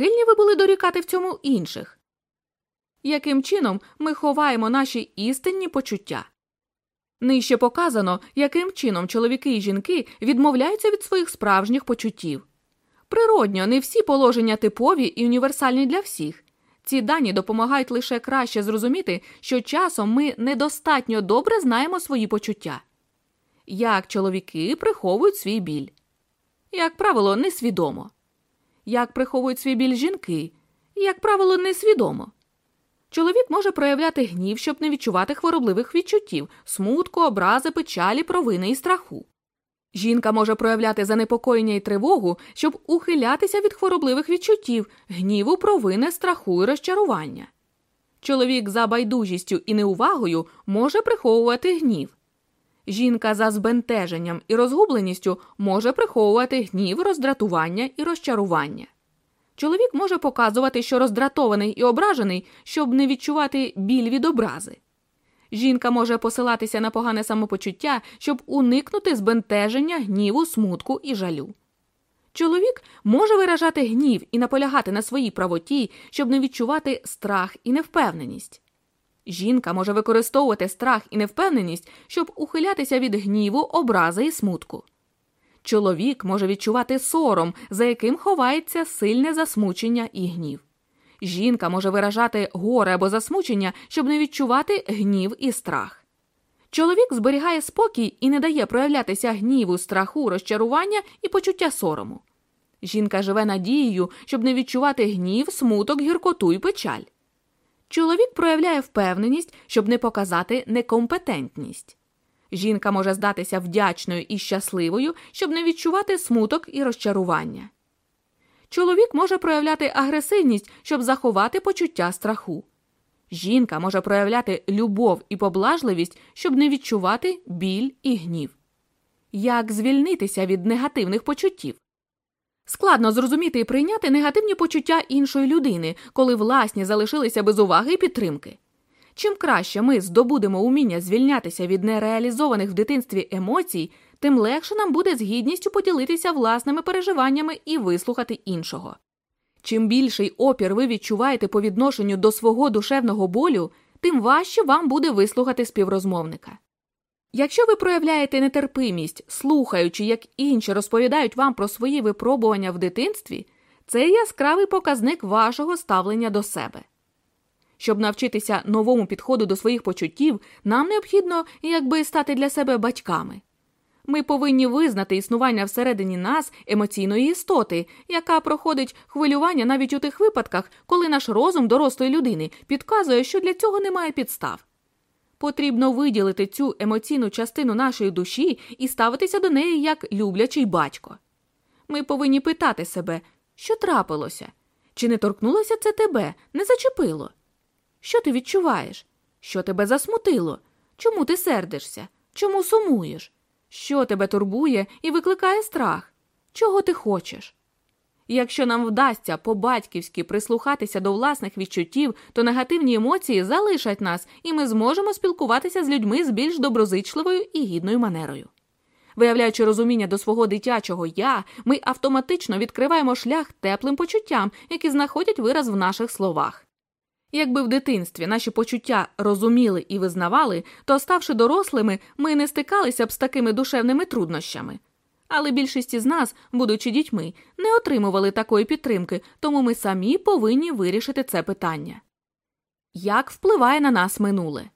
схильні ви були дорікати в цьому інших? Яким чином ми ховаємо наші істинні почуття? Нижче показано, яким чином чоловіки і жінки відмовляються від своїх справжніх почуттів. Природньо, не всі положення типові і універсальні для всіх. Ці дані допомагають лише краще зрозуміти, що часом ми недостатньо добре знаємо свої почуття. Як чоловіки приховують свій біль, як правило, несвідомо. Як приховують свій біль жінки, як правило, несвідомо. Чоловік може проявляти гнів, щоб не відчувати хворобливих відчуттів, смутку, образи, печалі, провини і страху. Жінка може проявляти занепокоєння і тривогу, щоб ухилятися від хворобливих відчуттів, гніву, провини, страху і розчарування. Чоловік за байдужістю і неувагою може приховувати гнів. Жінка за збентеженням і розгубленістю може приховувати гнів, роздратування і розчарування. Чоловік може показувати, що роздратований і ображений, щоб не відчувати біль від образи. Жінка може посилатися на погане самопочуття, щоб уникнути збентеження, гніву, смутку і жалю. Чоловік може виражати гнів і наполягати на своїй правоті, щоб не відчувати страх і невпевненість. Жінка може використовувати страх і невпевненість, щоб ухилятися від гніву, образи і смутку. Чоловік може відчувати сором, за яким ховається сильне засмучення і гнів. Жінка може виражати горе або засмучення, щоб не відчувати гнів і страх. Чоловік зберігає спокій і не дає проявлятися гніву, страху, розчарування і почуття сорому. Жінка живе надією, щоб не відчувати гнів, смуток, гіркоту і печаль. Чоловік проявляє впевненість, щоб не показати некомпетентність. Жінка може здатися вдячною і щасливою, щоб не відчувати смуток і розчарування. Чоловік може проявляти агресивність, щоб заховати почуття страху. Жінка може проявляти любов і поблажливість, щоб не відчувати біль і гнів. Як звільнитися від негативних почуттів? Складно зрозуміти і прийняти негативні почуття іншої людини, коли власні залишилися без уваги і підтримки. Чим краще ми здобудемо уміння звільнятися від нереалізованих в дитинстві емоцій, тим легше нам буде з гідністю поділитися власними переживаннями і вислухати іншого. Чим більший опір ви відчуваєте по відношенню до свого душевного болю, тим важче вам буде вислухати співрозмовника. Якщо ви проявляєте нетерпимість, слухаючи, як інші розповідають вам про свої випробування в дитинстві, це яскравий показник вашого ставлення до себе. Щоб навчитися новому підходу до своїх почуттів, нам необхідно якби стати для себе батьками. Ми повинні визнати існування всередині нас емоційної істоти, яка проходить хвилювання навіть у тих випадках, коли наш розум дорослої людини підказує, що для цього немає підстав. Потрібно виділити цю емоційну частину нашої душі і ставитися до неї як люблячий батько. Ми повинні питати себе, що трапилося, чи не торкнулося це тебе, не зачепило? Що ти відчуваєш? Що тебе засмутило? Чому ти сердишся? Чому сумуєш? Що тебе турбує і викликає страх? Чого ти хочеш? Якщо нам вдасться по-батьківськи прислухатися до власних відчуттів, то негативні емоції залишать нас, і ми зможемо спілкуватися з людьми з більш доброзичливою і гідною манерою. Виявляючи розуміння до свого дитячого я, ми автоматично відкриваємо шлях теплим почуттям, які знаходять вираз в наших словах. Якби в дитинстві наші почуття розуміли і визнавали, то, ставши дорослими, ми не стикалися б з такими душевними труднощами. Але більшість із нас, будучи дітьми, не отримували такої підтримки, тому ми самі повинні вирішити це питання. Як впливає на нас минуле?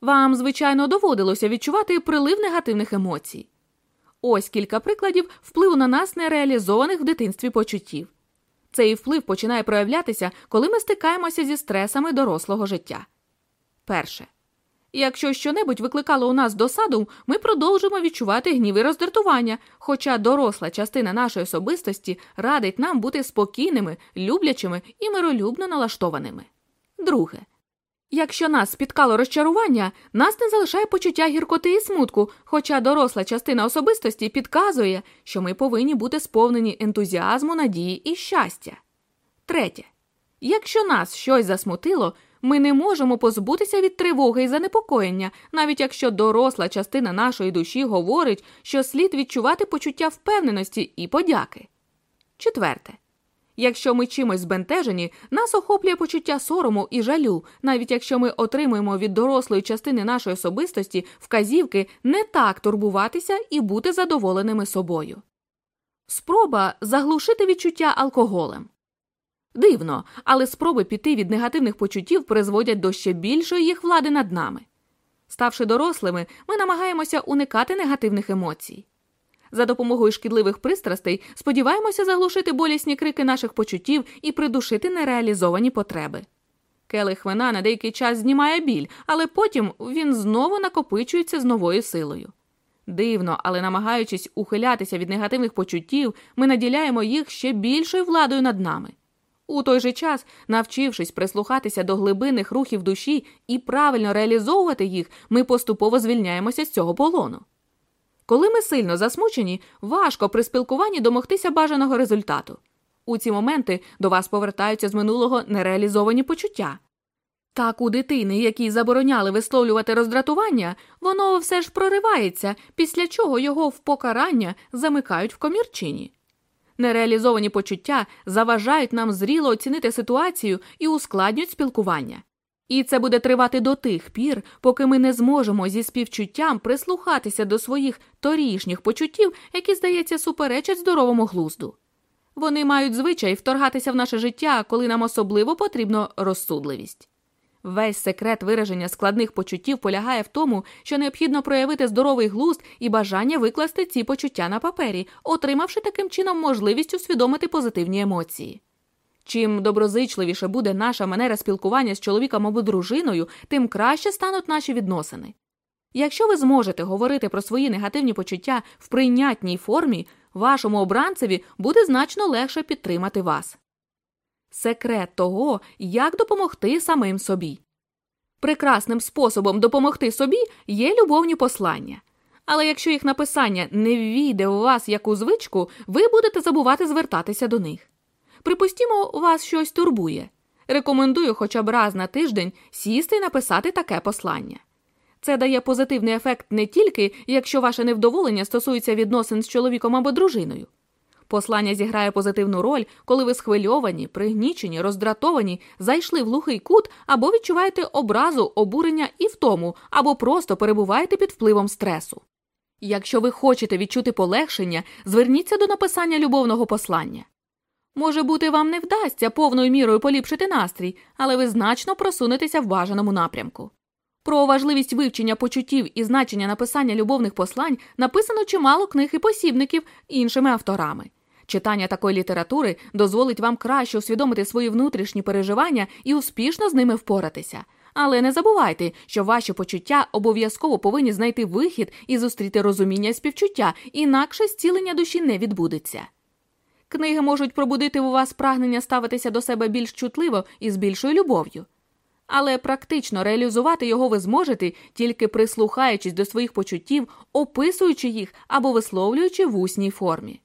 Вам, звичайно, доводилося відчувати прилив негативних емоцій. Ось кілька прикладів впливу на нас нереалізованих в дитинстві почуттів. Цей вплив починає проявлятися, коли ми стикаємося зі стресами дорослого життя. Перше. Якщо щонебудь викликало у нас досаду, ми продовжимо відчувати гнів і роздратування, хоча доросла частина нашої особистості радить нам бути спокійними, люблячими і миролюбно налаштованими. Друге. Якщо нас спіткало розчарування, нас не залишає почуття гіркоти і смутку, хоча доросла частина особистості підказує, що ми повинні бути сповнені ентузіазму, надії і щастя. Третє. Якщо нас щось засмутило, ми не можемо позбутися від тривоги і занепокоєння, навіть якщо доросла частина нашої душі говорить, що слід відчувати почуття впевненості і подяки. Четверте. Якщо ми чимось збентежені, нас охоплює почуття сорому і жалю, навіть якщо ми отримуємо від дорослої частини нашої особистості вказівки не так турбуватися і бути задоволеними собою. Спроба заглушити відчуття алкоголем. Дивно, але спроби піти від негативних почуттів призводять до ще більшої їх влади над нами. Ставши дорослими, ми намагаємося уникати негативних емоцій. За допомогою шкідливих пристрастей сподіваємося заглушити болісні крики наших почуттів і придушити нереалізовані потреби. Келих вина на деякий час знімає біль, але потім він знову накопичується з новою силою. Дивно, але намагаючись ухилятися від негативних почуттів, ми наділяємо їх ще більшою владою над нами. У той же час, навчившись прислухатися до глибинних рухів душі і правильно реалізовувати їх, ми поступово звільняємося з цього полону. Коли ми сильно засмучені, важко при спілкуванні домогтися бажаного результату. У ці моменти до вас повертаються з минулого нереалізовані почуття. Так у дитини, якій забороняли висловлювати роздратування, воно все ж проривається, після чого його в покарання замикають в комірчині. Нереалізовані почуття заважають нам зріло оцінити ситуацію і ускладнюють спілкування. І це буде тривати до тих пір, поки ми не зможемо зі співчуттям прислухатися до своїх торішніх почуттів, які, здається, суперечать здоровому глузду. Вони мають звичай вторгатися в наше життя, коли нам особливо потрібна розсудливість. Весь секрет вираження складних почуттів полягає в тому, що необхідно проявити здоровий глузд і бажання викласти ці почуття на папері, отримавши таким чином можливість усвідомити позитивні емоції. Чим доброзичливіше буде наша манера спілкування з чоловіком або дружиною, тим краще стануть наші відносини. Якщо ви зможете говорити про свої негативні почуття в прийнятній формі, вашому обранцеві буде значно легше підтримати вас. Секрет того, як допомогти самим собі. Прекрасним способом допомогти собі є любовні послання. Але якщо їх написання не ввійде у вас як у звичку, ви будете забувати звертатися до них. Припустімо, вас щось турбує. Рекомендую хоча б раз на тиждень сісти і написати таке послання. Це дає позитивний ефект не тільки, якщо ваше невдоволення стосується відносин з чоловіком або дружиною. Послання зіграє позитивну роль, коли ви схвильовані, пригнічені, роздратовані, зайшли в глухий кут або відчуваєте образу, обурення і втому, або просто перебуваєте під впливом стресу. Якщо ви хочете відчути полегшення, зверніться до написання любовного послання. Може бути, вам не вдасться повною мірою поліпшити настрій, але ви значно просунетеся в бажаному напрямку. Про важливість вивчення почуттів і значення написання любовних послань написано чимало книг і посібників іншими авторами. Читання такої літератури дозволить вам краще усвідомити свої внутрішні переживання і успішно з ними впоратися. Але не забувайте, що ваші почуття обов'язково повинні знайти вихід і зустріти розуміння співчуття, інакше зцілення душі не відбудеться. Книги можуть пробудити у вас прагнення ставитися до себе більш чутливо і з більшою любов'ю. Але практично реалізувати його ви зможете, тільки прислухаючись до своїх почуттів, описуючи їх або висловлюючи в усній формі.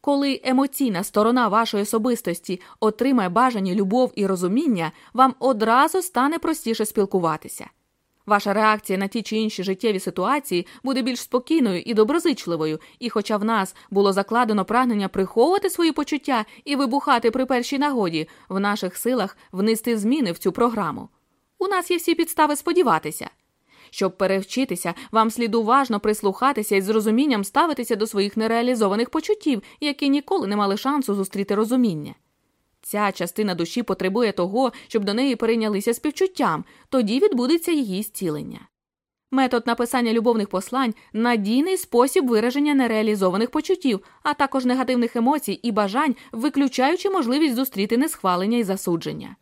Коли емоційна сторона вашої особистості отримає бажані любов і розуміння, вам одразу стане простіше спілкуватися. Ваша реакція на ті чи інші життєві ситуації буде більш спокійною і доброзичливою, і, хоча в нас було закладено прагнення приховувати свої почуття і вибухати при першій нагоді, в наших силах внести зміни в цю програму. У нас є всі підстави сподіватися. Щоб перевчитися, вам слід уважно прислухатися і з розумінням ставитися до своїх нереалізованих почуттів, які ніколи не мали шансу зустріти розуміння. Ця частина душі потребує того, щоб до неї перейнялися співчуттям, тоді відбудеться її зцілення. Метод написання любовних послань надійний спосіб вираження нереалізованих почуттів, а також негативних емоцій і бажань, виключаючи можливість зустріти несхвалення і засудження.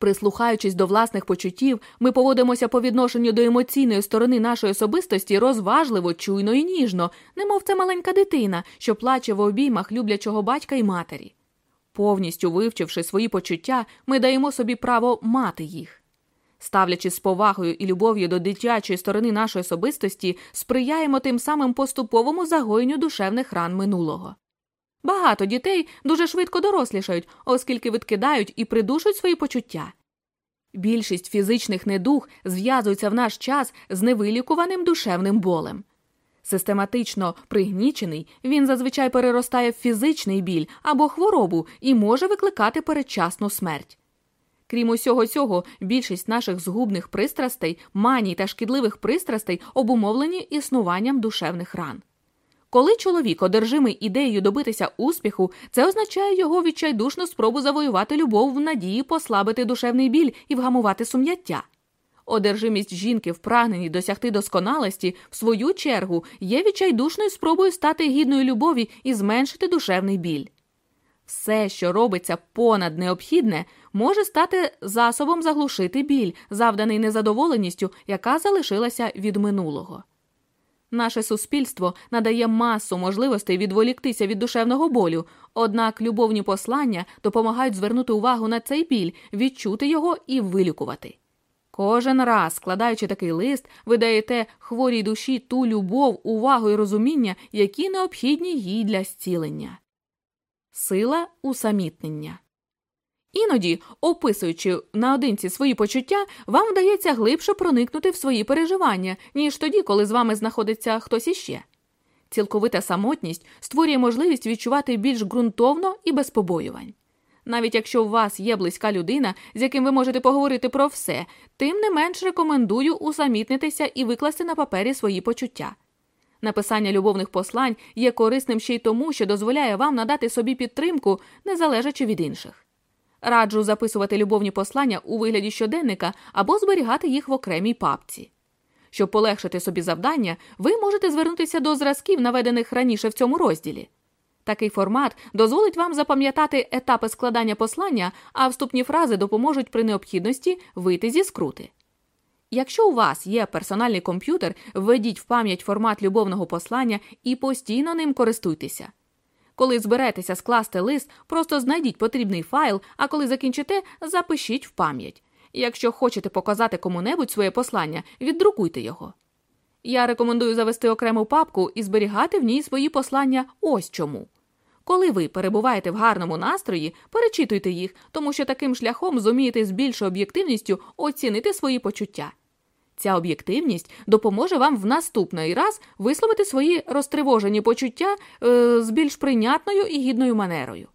Прислухаючись до власних почуттів, ми поводимося по відношенню до емоційної сторони нашої особистості розважливо, чуйно і ніжно, немов це маленька дитина, що плаче в обіймах люблячого батька і матері. Повністю вивчивши свої почуття, ми даємо собі право мати їх. Ставлячись з повагою і любов'ю до дитячої сторони нашої особистості, сприяємо тим самим поступовому загоєнню душевних ран минулого. Багато дітей дуже швидко дорослішають, оскільки відкидають і придушують свої почуття. Більшість фізичних недуг зв'язуються в наш час з невилікуваним душевним болем. Систематично пригнічений, він зазвичай переростає в фізичний біль або хворобу і може викликати передчасну смерть. Крім усього цього, більшість наших згубних пристрастей, маній та шкідливих пристрастей обумовлені існуванням душевних ран. Коли чоловік одержимий ідеєю добитися успіху, це означає його відчайдушну спробу завоювати любов в надії послабити душевний біль і вгамувати сум'яття. Одержимість жінки в прагненні досягти досконалості, в свою чергу, є відчайдушною спробою стати гідною любові і зменшити душевний біль. Все, що робиться понад необхідне, може стати засобом заглушити біль, завданий незадоволеністю, яка залишилася від минулого. Наше суспільство надає масу можливостей відволіктися від душевного болю, однак любовні послання допомагають звернути увагу на цей біль, відчути його і вилікувати. Кожен раз, складаючи такий лист, ви даєте хворій душі ту любов, увагу і розуміння, які необхідні їй для зцілення. Сила усамітнення. Іноді, описуючи наодинці свої почуття, вам вдається глибше проникнути в свої переживання, ніж тоді, коли з вами знаходиться хтось іще. Цілковита самотність створює можливість відчувати більш ґрунтовно і без побоювань. Навіть якщо у вас є близька людина, з яким ви можете поговорити про все, тим не менш рекомендую усамітнитися і викласти на папері свої почуття. Написання любовних послань є корисним ще й тому, що дозволяє вам надати собі підтримку, не залежачи від інших. Раджу записувати любовні послання у вигляді щоденника або зберігати їх в окремій папці. Щоб полегшити собі завдання, ви можете звернутися до зразків, наведених раніше в цьому розділі. Такий формат дозволить вам запам'ятати етапи складання послання, а вступні фрази допоможуть при необхідності вийти зі скрути. Якщо у вас є персональний комп'ютер, введіть в пам'ять формат любовного послання і постійно ним користуйтеся. Коли зберетеся скласти лист, просто знайдіть потрібний файл, а коли закінчите, запишіть в пам'ять. Якщо хочете показати кому-небудь своє послання, віддрукуйте його. Я рекомендую завести окрему папку і зберігати в ній свої послання ось чому. Коли ви перебуваєте в гарному настрої, перечитуйте їх, тому що таким шляхом зумієте з більшою об'єктивністю оцінити свої почуття. Ця об'єктивність допоможе вам в наступний раз висловити свої розтривожені почуття е, з більш прийнятною і гідною манерою.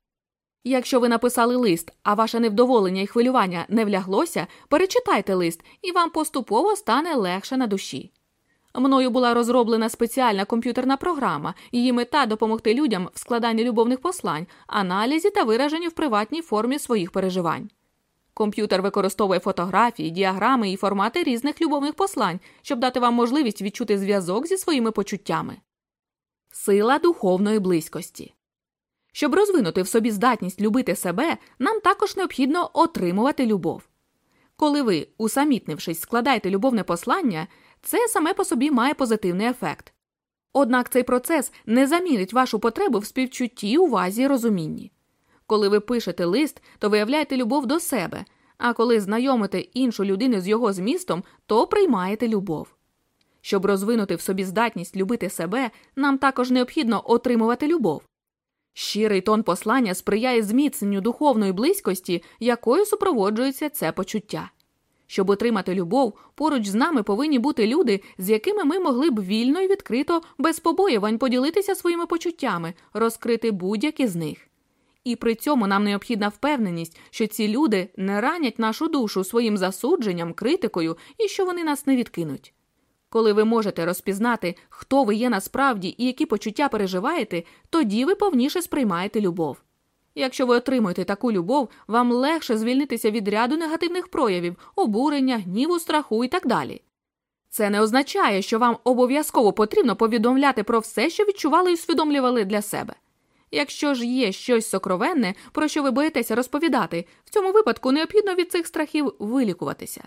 Якщо ви написали лист, а ваше невдоволення і хвилювання не вляглося, перечитайте лист, і вам поступово стане легше на душі. Мною була розроблена спеціальна комп'ютерна програма, її мета допомогти людям в складанні любовних послань, аналізі та вираженні в приватній формі своїх переживань. Комп'ютер використовує фотографії, діаграми і формати різних любовних послань, щоб дати вам можливість відчути зв'язок зі своїми почуттями. Сила духовної близькості. Щоб розвинути в собі здатність любити себе, нам також необхідно отримувати любов. Коли ви, усамітнившись, складаєте любовне послання, це саме по собі має позитивний ефект. Однак цей процес не замінить вашу потребу в співчутті, увазі розумінні. Коли ви пишете лист, то виявляєте любов до себе, а коли знайомите іншу людину з його змістом, то приймаєте любов. Щоб розвинути в собі здатність любити себе, нам також необхідно отримувати любов. Щирий тон послання сприяє зміцненню духовної близькості, якою супроводжується це почуття. Щоб отримати любов, поруч з нами повинні бути люди, з якими ми могли б вільно і відкрито, без побоювань поділитися своїми почуттями, розкрити будь-які з них. І при цьому нам необхідна впевненість, що ці люди не ранять нашу душу своїм засудженням, критикою і що вони нас не відкинуть. Коли ви можете розпізнати, хто ви є насправді і які почуття переживаєте, тоді ви повніше сприймаєте любов. Якщо ви отримуєте таку любов, вам легше звільнитися від ряду негативних проявів, обурення, гніву, страху і так далі. Це не означає, що вам обов'язково потрібно повідомляти про все, що відчували і усвідомлювали для себе. Якщо ж є щось сокровенне, про що ви боїтеся розповідати, в цьому випадку необхідно від цих страхів вилікуватися.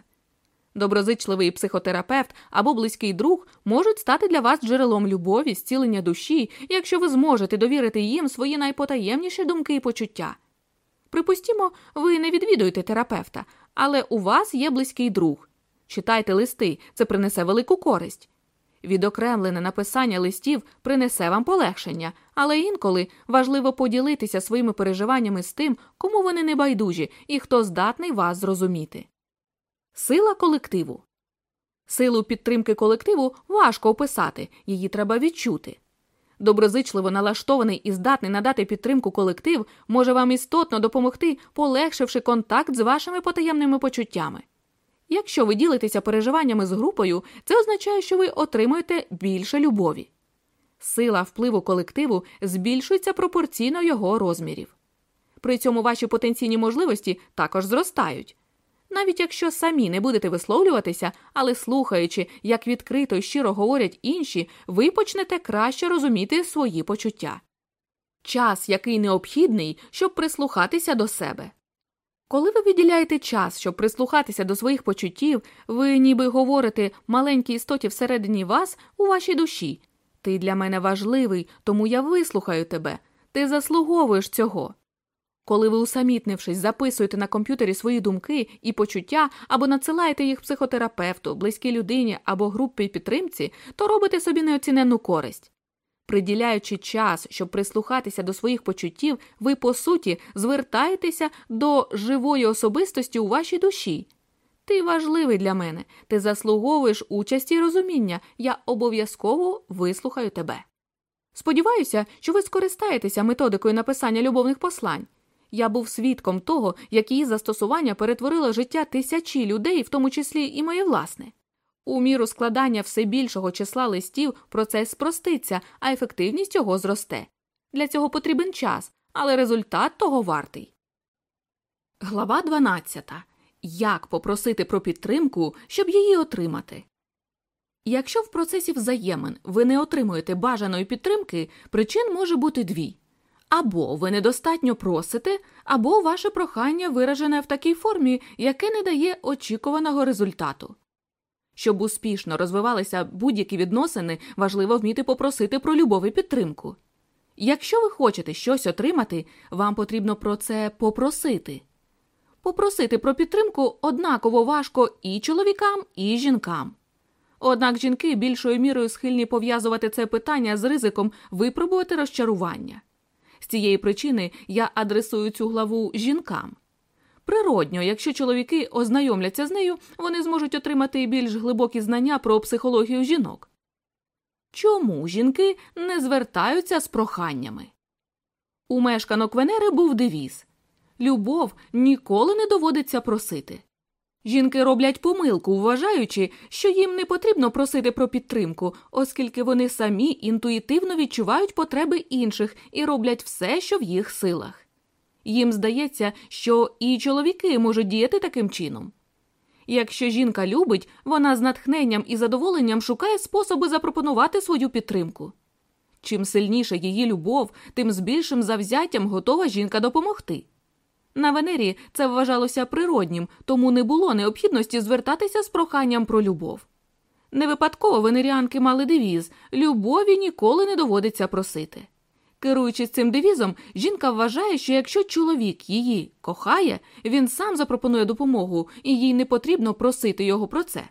Доброзичливий психотерапевт або близький друг можуть стати для вас джерелом любові, зцілення душі, якщо ви зможете довірити їм свої найпотаємніші думки і почуття. Припустімо, ви не відвідуєте терапевта, але у вас є близький друг. Читайте листи, це принесе велику користь. Відокремлене написання листів принесе вам полегшення, але інколи важливо поділитися своїми переживаннями з тим, кому вони не байдужі і хто здатний вас зрозуміти. Сила колективу. Силу підтримки колективу важко описати, її треба відчути. Доброзичливо налаштований і здатний надати підтримку колектив може вам істотно допомогти, полегшивши контакт з вашими потаємними почуттями. Якщо ви ділитеся переживаннями з групою, це означає, що ви отримуєте більше любові. Сила впливу колективу збільшується пропорційно його розмірів. При цьому ваші потенційні можливості також зростають. Навіть якщо самі не будете висловлюватися, але слухаючи, як відкрито і щиро говорять інші, ви почнете краще розуміти свої почуття. Час, який необхідний, щоб прислухатися до себе. Коли ви виділяєте час, щоб прислухатися до своїх почуттів, ви ніби говорите маленькій істоті всередині вас у вашій душі. Ти для мене важливий, тому я вислухаю тебе. Ти заслуговуєш цього. Коли ви, усамітнившись, записуєте на комп'ютері свої думки і почуття або надсилаєте їх психотерапевту, близькій людині або групі підтримці, то робите собі неоціненну користь. Приділяючи час, щоб прислухатися до своїх почуттів, ви, по суті, звертаєтеся до живої особистості у вашій душі. Ти важливий для мене, ти заслуговуєш участі і розуміння, я обов'язково вислухаю тебе. Сподіваюся, що ви скористаєтеся методикою написання любовних послань. Я був свідком того, як її застосування перетворило життя тисячі людей, в тому числі і моє власне. У міру складання все більшого числа листів процес спроститься, а ефективність його зросте. Для цього потрібен час, але результат того вартий. Глава 12. Як попросити про підтримку, щоб її отримати. Якщо в процесі взаємин ви не отримуєте бажаної підтримки, причин може бути дві або ви недостатньо просите, або ваше прохання виражене в такій формі, яке не дає очікуваного результату. Щоб успішно розвивалися будь-які відносини, важливо вміти попросити про любов і підтримку. Якщо ви хочете щось отримати, вам потрібно про це попросити. Попросити про підтримку однаково важко і чоловікам, і жінкам. Однак жінки більшою мірою схильні пов'язувати це питання з ризиком випробувати розчарування. З цієї причини я адресую цю главу жінкам. Природньо, якщо чоловіки ознайомляться з нею, вони зможуть отримати більш глибокі знання про психологію жінок. Чому жінки не звертаються з проханнями? У мешканок Венери був девіз Любов ніколи не доводиться просити. Жінки роблять помилку, вважаючи, що їм не потрібно просити про підтримку, оскільки вони самі інтуїтивно відчувають потреби інших і роблять все, що в їх силах. Їм здається, що і чоловіки можуть діяти таким чином. Якщо жінка любить, вона з натхненням і задоволенням шукає способи запропонувати свою підтримку. Чим сильніша її любов, тим з більшим завзяттям готова жінка допомогти. На Венері це вважалося природнім, тому не було необхідності звертатися з проханням про любов. Не випадково венеріанки мали девіз любові ніколи не доводиться просити. Керуючись цим девізом, жінка вважає, що якщо чоловік її кохає, він сам запропонує допомогу, і їй не потрібно просити його про це.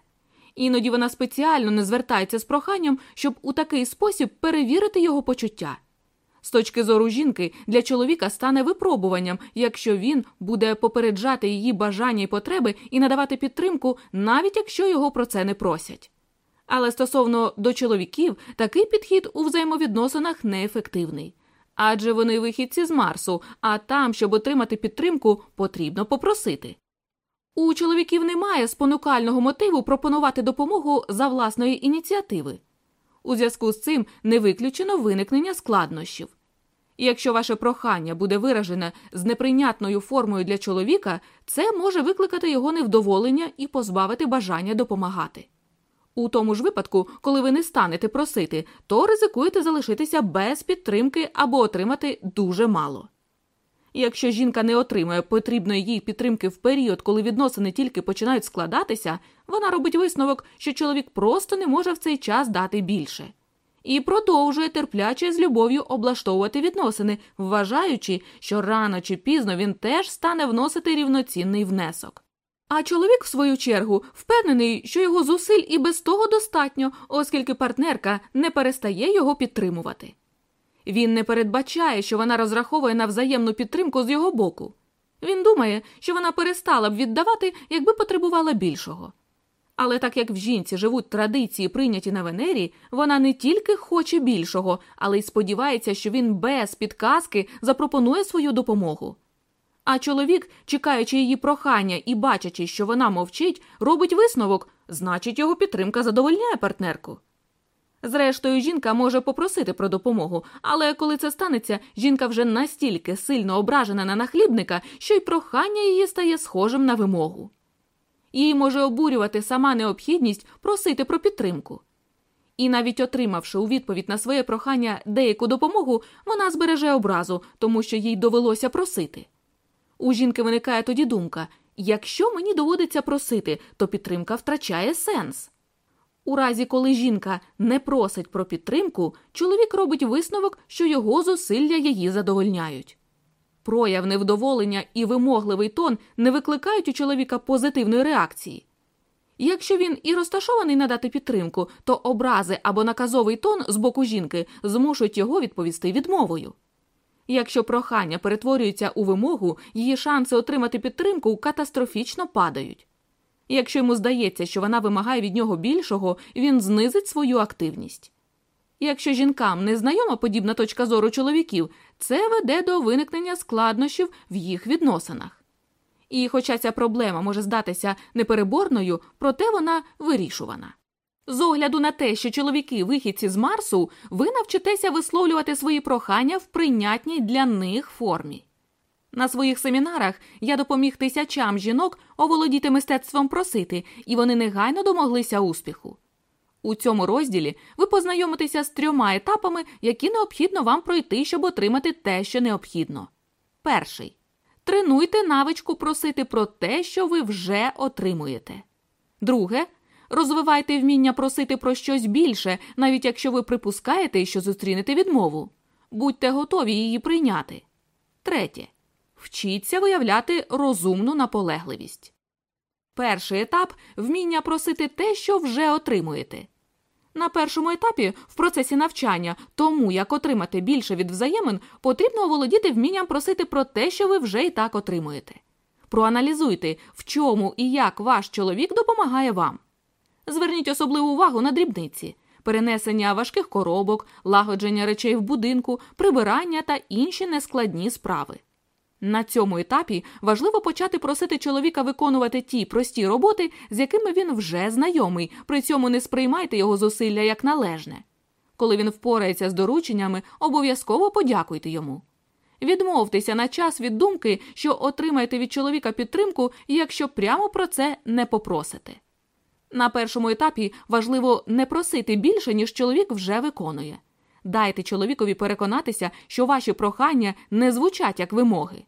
Іноді вона спеціально не звертається з проханням, щоб у такий спосіб перевірити його почуття. З точки зору жінки для чоловіка стане випробуванням, якщо він буде попереджати її бажання і потреби і надавати підтримку, навіть якщо його про це не просять. Але стосовно до чоловіків такий підхід у взаємовідносинах неефективний. Адже вони вихідці з Марсу, а там, щоб отримати підтримку, потрібно попросити. У чоловіків немає спонукального мотиву пропонувати допомогу за власної ініціативи. У зв'язку з цим не виключено виникнення складнощів. Якщо ваше прохання буде виражене з неприйнятною формою для чоловіка, це може викликати його невдоволення і позбавити бажання допомагати. У тому ж випадку, коли ви не станете просити, то ризикуєте залишитися без підтримки або отримати дуже мало. Якщо жінка не отримує потрібної їй підтримки в період, коли відносини тільки починають складатися, вона робить висновок, що чоловік просто не може в цей час дати більше і продовжує терпляче з любов'ю облаштовувати відносини, вважаючи, що рано чи пізно він теж стане вносити рівноцінний внесок. А чоловік, в свою чергу, впевнений, що його зусиль і без того достатньо, оскільки партнерка не перестає його підтримувати. Він не передбачає, що вона розраховує на взаємну підтримку з його боку. Він думає, що вона перестала б віддавати, якби потребувала більшого. Але так як в жінці живуть традиції, прийняті на Венері, вона не тільки хоче більшого, але й сподівається, що він без підказки запропонує свою допомогу. А чоловік, чекаючи її прохання і бачачи, що вона мовчить, робить висновок, значить, його підтримка задовольняє партнерку. Зрештою, жінка може попросити про допомогу, але коли це станеться, жінка вже настільки сильно ображена на нахлібника, що й прохання її стає схожим на вимогу. Їй може обурювати сама необхідність просити про підтримку. І навіть отримавши у відповідь на своє прохання деяку допомогу, вона збереже образу, тому що їй довелося просити. У жінки виникає тоді думка якщо мені доводиться просити, то підтримка втрачає сенс. У разі, коли жінка не просить про підтримку, чоловік робить висновок, що його зусилля її задовольняють. Прояв невдоволення і вимогливий тон не викликають у чоловіка позитивної реакції. Якщо він і розташований надати підтримку, то образи або наказовий тон з боку жінки змушують його відповісти відмовою. Якщо прохання перетворюється у вимогу, її шанси отримати підтримку катастрофічно падають. Якщо йому здається, що вона вимагає від нього більшого, він знизить свою активність. Якщо жінкам не знайома подібна точка зору чоловіків, це веде до виникнення складнощів в їх відносинах. І, хоча ця проблема може здатися непереборною, проте вона вирішувана. З огляду на те, що чоловіки вихідці з Марсу, ви навчитеся висловлювати свої прохання в прийнятній для них формі. На своїх семінарах я допоміг тисячам жінок оволодіти мистецтвом просити, і вони негайно домоглися успіху. У цьому розділі ви познайомитеся з трьома етапами, які необхідно вам пройти, щоб отримати те, що необхідно. Перший тренуйте навичку просити про те, що ви вже отримуєте. Друге. Розвивайте вміння просити про щось більше, навіть якщо ви припускаєте, що зустрінете відмову. Будьте готові її прийняти. Третє. Вчіться виявляти розумну наполегливість. Перший етап вміння просити те, що вже отримуєте. На першому етапі в процесі навчання, тому як отримати більше від взаємин, потрібно оволодіти вмінням просити про те, що ви вже і так отримуєте. Проаналізуйте, в чому і як ваш чоловік допомагає вам. Зверніть особливу увагу на дрібниці перенесення важких коробок, лагодження речей в будинку, прибирання та інші нескладні справи. На цьому етапі важливо почати просити чоловіка виконувати ті прості роботи, з якими він вже знайомий, при цьому не сприймайте його зусилля як належне. Коли він впорається з дорученнями, обов'язково подякуйте йому. Відмовтеся на час від думки, що отримаєте від чоловіка підтримку, якщо прямо про це не попросите. На першому етапі важливо не просити більше, ніж чоловік вже виконує. Дайте чоловікові переконатися, що ваші прохання не звучать як вимоги.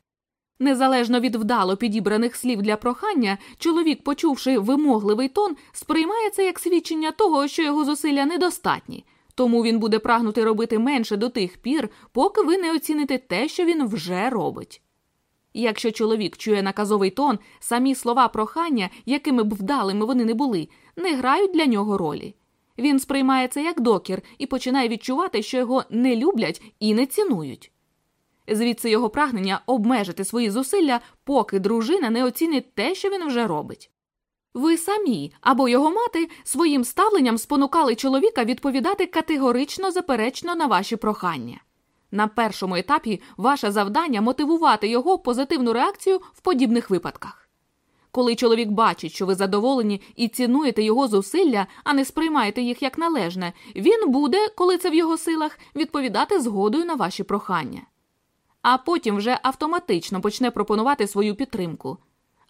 Незалежно від вдало підібраних слів для прохання, чоловік, почувши вимогливий тон, сприймає це як свідчення того, що його зусилля недостатні, тому він буде прагнути робити менше до тих пір, поки ви не оціните те, що він вже робить. Якщо чоловік чує наказовий тон, самі слова прохання, якими б вдалими вони не були, не грають для нього ролі. Він сприймає це як докір і починає відчувати, що його не люблять і не цінують. Звідси його прагнення обмежити свої зусилля, поки дружина не оцінить те, що він вже робить. Ви самі або його мати своїм ставленням спонукали чоловіка відповідати категорично заперечно на ваші прохання. На першому етапі ваше завдання мотивувати його позитивну реакцію в подібних випадках. Коли чоловік бачить, що ви задоволені і цінуєте його зусилля, а не сприймаєте їх як належне, він буде, коли це в його силах, відповідати згодою на ваші прохання. А потім вже автоматично почне пропонувати свою підтримку.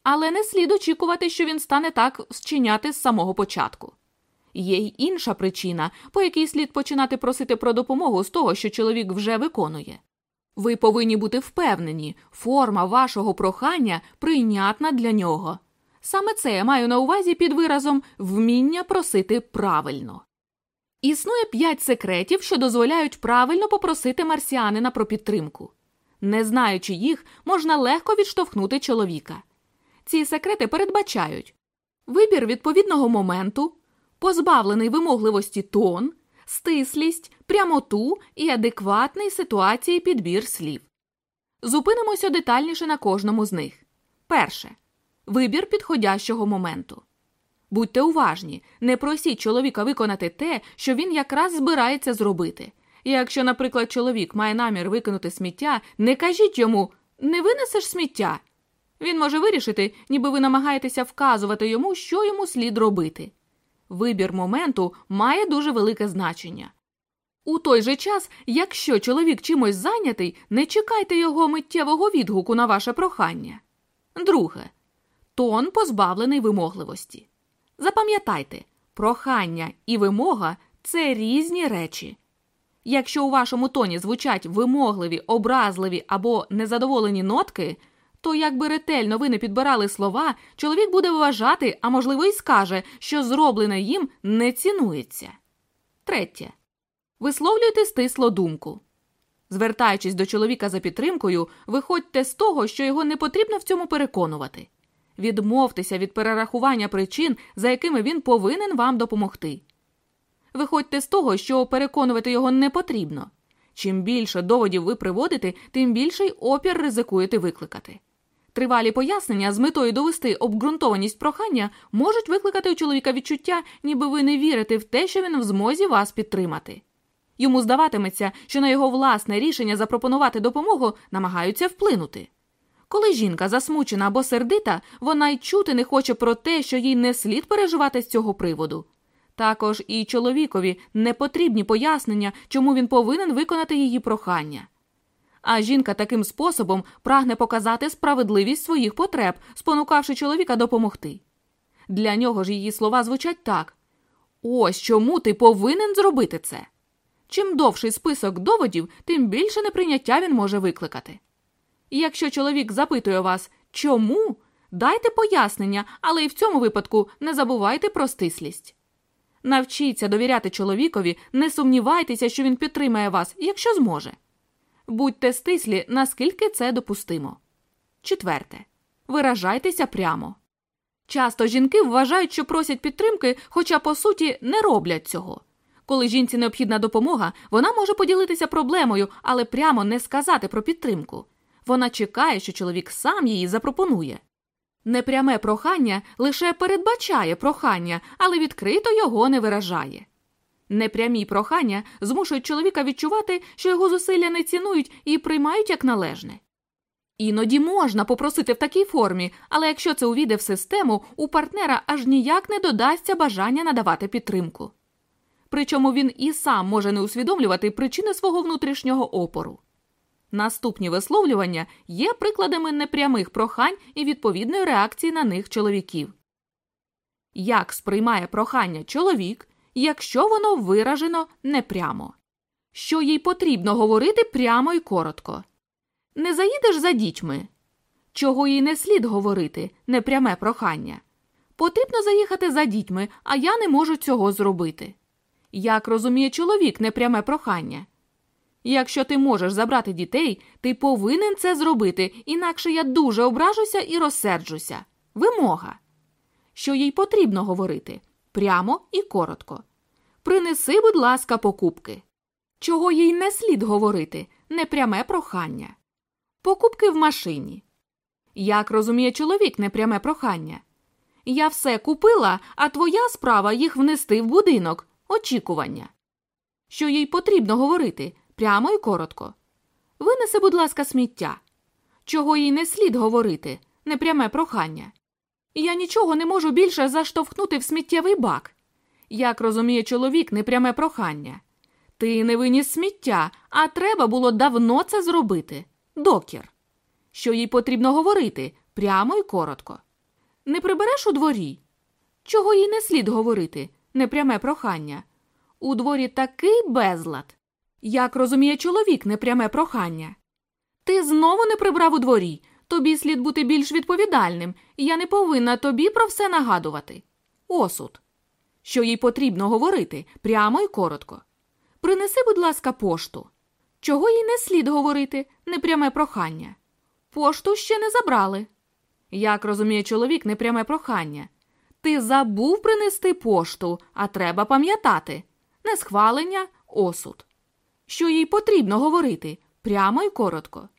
Але не слід очікувати, що він стане так зчиняти з самого початку. Є й інша причина, по якій слід починати просити про допомогу з того, що чоловік вже виконує. Ви повинні бути впевнені, форма вашого прохання прийнятна для нього. Саме це я маю на увазі під виразом вміння просити правильно. Існує п'ять секретів, що дозволяють правильно попросити марсіанина про підтримку. Не знаючи їх, можна легко відштовхнути чоловіка. Ці секрети передбачають вибір відповідного моменту, позбавлений вимогливості тон, стислість, прямоту і адекватний ситуації підбір слів. Зупинимося детальніше на кожному з них. Перше. Вибір підходящого моменту. Будьте уважні, не просіть чоловіка виконати те, що він якраз збирається зробити. І якщо, наприклад, чоловік має намір викинути сміття, не кажіть йому не винесеш сміття. Він може вирішити, ніби ви намагаєтеся вказувати йому, що йому слід робити. Вибір моменту має дуже велике значення. У той же час, якщо чоловік чимось зайнятий, не чекайте його миттєвого відгуку на ваше прохання. Друге тон позбавлений вимогливості. Запам'ятайте, прохання і вимога це різні речі. Якщо у вашому тоні звучать вимогливі, образливі або незадоволені нотки, то якби ретельно ви не підбирали слова, чоловік буде вважати, а можливо, і скаже, що зроблене їм не цінується. Третє. Висловлюйте стисло думку. Звертаючись до чоловіка за підтримкою, виходьте з того, що його не потрібно в цьому переконувати. Відмовтеся від перерахування причин, за якими він повинен вам допомогти. Виходьте з того, що переконувати його не потрібно. Чим більше доводів ви приводите, тим більший опір ризикуєте викликати. Тривалі пояснення з метою довести обґрунтованість прохання можуть викликати у чоловіка відчуття, ніби ви не вірите в те, що він в змозі вас підтримати. Йому здаватиметься, що на його власне рішення запропонувати допомогу намагаються вплинути. Коли жінка засмучена або сердита, вона й чути не хоче про те, що їй не слід переживати з цього приводу. Також і чоловікові не потрібні пояснення, чому він повинен виконати її прохання. А жінка таким способом прагне показати справедливість своїх потреб, спонукавши чоловіка допомогти. Для нього ж її слова звучать так ось чому ти повинен зробити це. Чим довший список доводів, тим більше неприйняття він може викликати. І якщо чоловік запитує вас, чому, дайте пояснення, але і в цьому випадку не забувайте про стислість. Навчіться довіряти чоловікові, не сумнівайтеся, що він підтримає вас, якщо зможе. Будьте стислі, наскільки це допустимо. Четверте. Виражайтеся прямо. Часто жінки вважають, що просять підтримки, хоча по суті не роблять цього. Коли жінці необхідна допомога, вона може поділитися проблемою, але прямо не сказати про підтримку. Вона чекає, що чоловік сам її запропонує. Непряме прохання лише передбачає прохання, але відкрито його не виражає. Непрямі прохання змушують чоловіка відчувати, що його зусилля не цінують і приймають як належне. Іноді можна попросити в такій формі, але якщо це увійде в систему, у партнера аж ніяк не додасться бажання надавати підтримку. Причому він і сам може не усвідомлювати причини свого внутрішнього опору. Наступні висловлювання є прикладами непрямих прохань і відповідної реакції на них чоловіків. Як сприймає прохання чоловік, якщо воно виражено непрямо? Що їй потрібно говорити прямо і коротко? Не заїдеш за дітьми? Чого їй не слід говорити непряме прохання? Потрібно заїхати за дітьми, а я не можу цього зробити. Як розуміє чоловік непряме прохання? Якщо ти можеш забрати дітей, ти повинен це зробити, інакше я дуже ображуся і розсерджуся. Вимога. Що їй потрібно говорити прямо і коротко. Принеси, будь ласка, покупки. Чого їй не слід говорити непряме прохання. Покупки в машині. Як розуміє чоловік непряме прохання? Я все купила, а твоя справа їх внести в будинок. Очікування. Що їй потрібно говорити прямо і коротко. Винеси, будь ласка, сміття. Чого їй не слід говорити непряме прохання. Я нічого не можу більше заштовхнути в сміттєвий бак. Як розуміє чоловік непряме прохання. Ти не виніс сміття, а треба було давно це зробити. Докір. Що їй потрібно говорити прямо і коротко. Не прибереш у дворі? Чого їй не слід говорити непряме прохання. У дворі такий безлад. Як розуміє чоловік непряме прохання. Ти знову не прибрав у дворі. Тобі слід бути більш відповідальним, і я не повинна тобі про все нагадувати. Осуд. Що їй потрібно говорити прямо і коротко. Принеси, будь ласка, пошту. Чого їй не слід говорити непряме прохання. Пошту ще не забрали. Як розуміє чоловік непряме прохання. Ти забув принести пошту, а треба пам'ятати не схвалення, осуд. Що їй потрібно говорити прямо і коротко.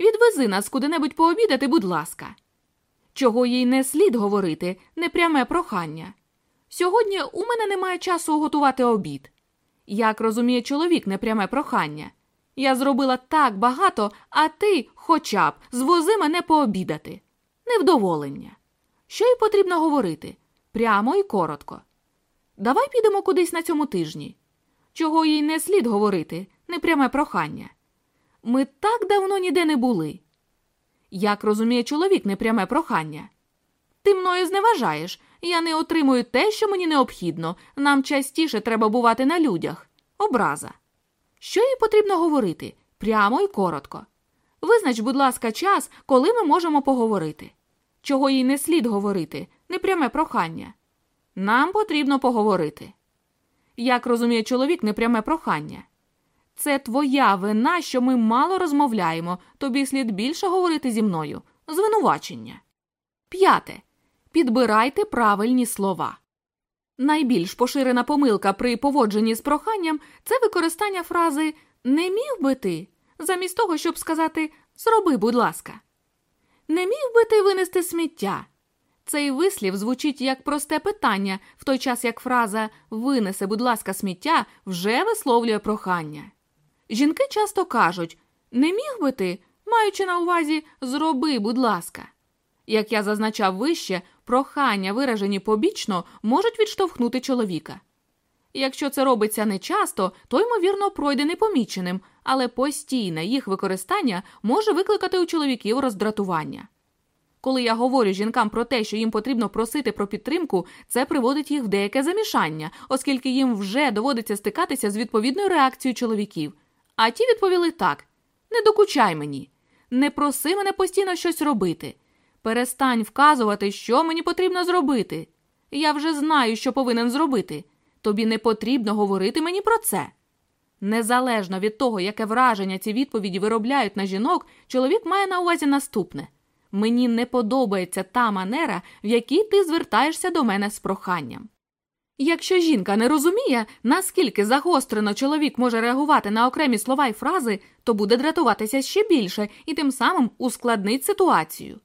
Відвези нас куди-небудь пообідати, будь ласка. Чого їй не слід говорити непряме прохання. Сьогодні у мене немає часу готувати обід. Як розуміє чоловік непряме прохання. Я зробила так багато, а ти хоча б звози мене пообідати. Невдоволення. Що й потрібно говорити прямо і коротко. Давай підемо кудись на цьому тижні. Чого їй не слід говорити, непряме прохання. Ми так давно ніде не були. Як розуміє чоловік непряме прохання? Ти мною зневажаєш, я не отримую те, що мені необхідно. Нам частіше треба бувати на людях. Образа. Що їй потрібно говорити? Прямо і коротко. Визнач, будь ласка, час, коли ми можемо поговорити. Чого їй не слід говорити, непряме прохання. Нам потрібно поговорити. Як розуміє чоловік, непряме прохання. Це твоя вина, що ми мало розмовляємо, тобі слід більше говорити зі мною. Звинувачення. П'яте. Підбирайте правильні слова. Найбільш поширена помилка при поводженні з проханням це використання фрази Не міг би ти, замість того, щоб сказати Зроби, будь ласка. Не міг би ти винести сміття. Цей вислів звучить як просте питання, в той час як фраза Винесе, будь ласка, сміття вже висловлює прохання. Жінки часто кажуть Не міг би ти, маючи на увазі зроби, будь ласка. Як я зазначав вище, прохання, виражені побічно, можуть відштовхнути чоловіка. Якщо це робиться нечасто, то, ймовірно, пройде непоміченим, але постійне їх використання може викликати у чоловіків роздратування. Коли я говорю жінкам про те, що їм потрібно просити про підтримку, це приводить їх в деяке замішання, оскільки їм вже доводиться стикатися з відповідною реакцією чоловіків. А ті відповіли так: не докучай мені, не проси мене постійно щось робити. Перестань вказувати, що мені потрібно зробити. Я вже знаю, що повинен зробити. Тобі не потрібно говорити мені про це. Незалежно від того, яке враження ці відповіді виробляють на жінок, чоловік має на увазі наступне мені не подобається та манера, в якій ти звертаєшся до мене з проханням. Якщо жінка не розуміє, наскільки загострено чоловік може реагувати на окремі слова і фрази, то буде дратуватися ще більше і тим самим ускладнить ситуацію.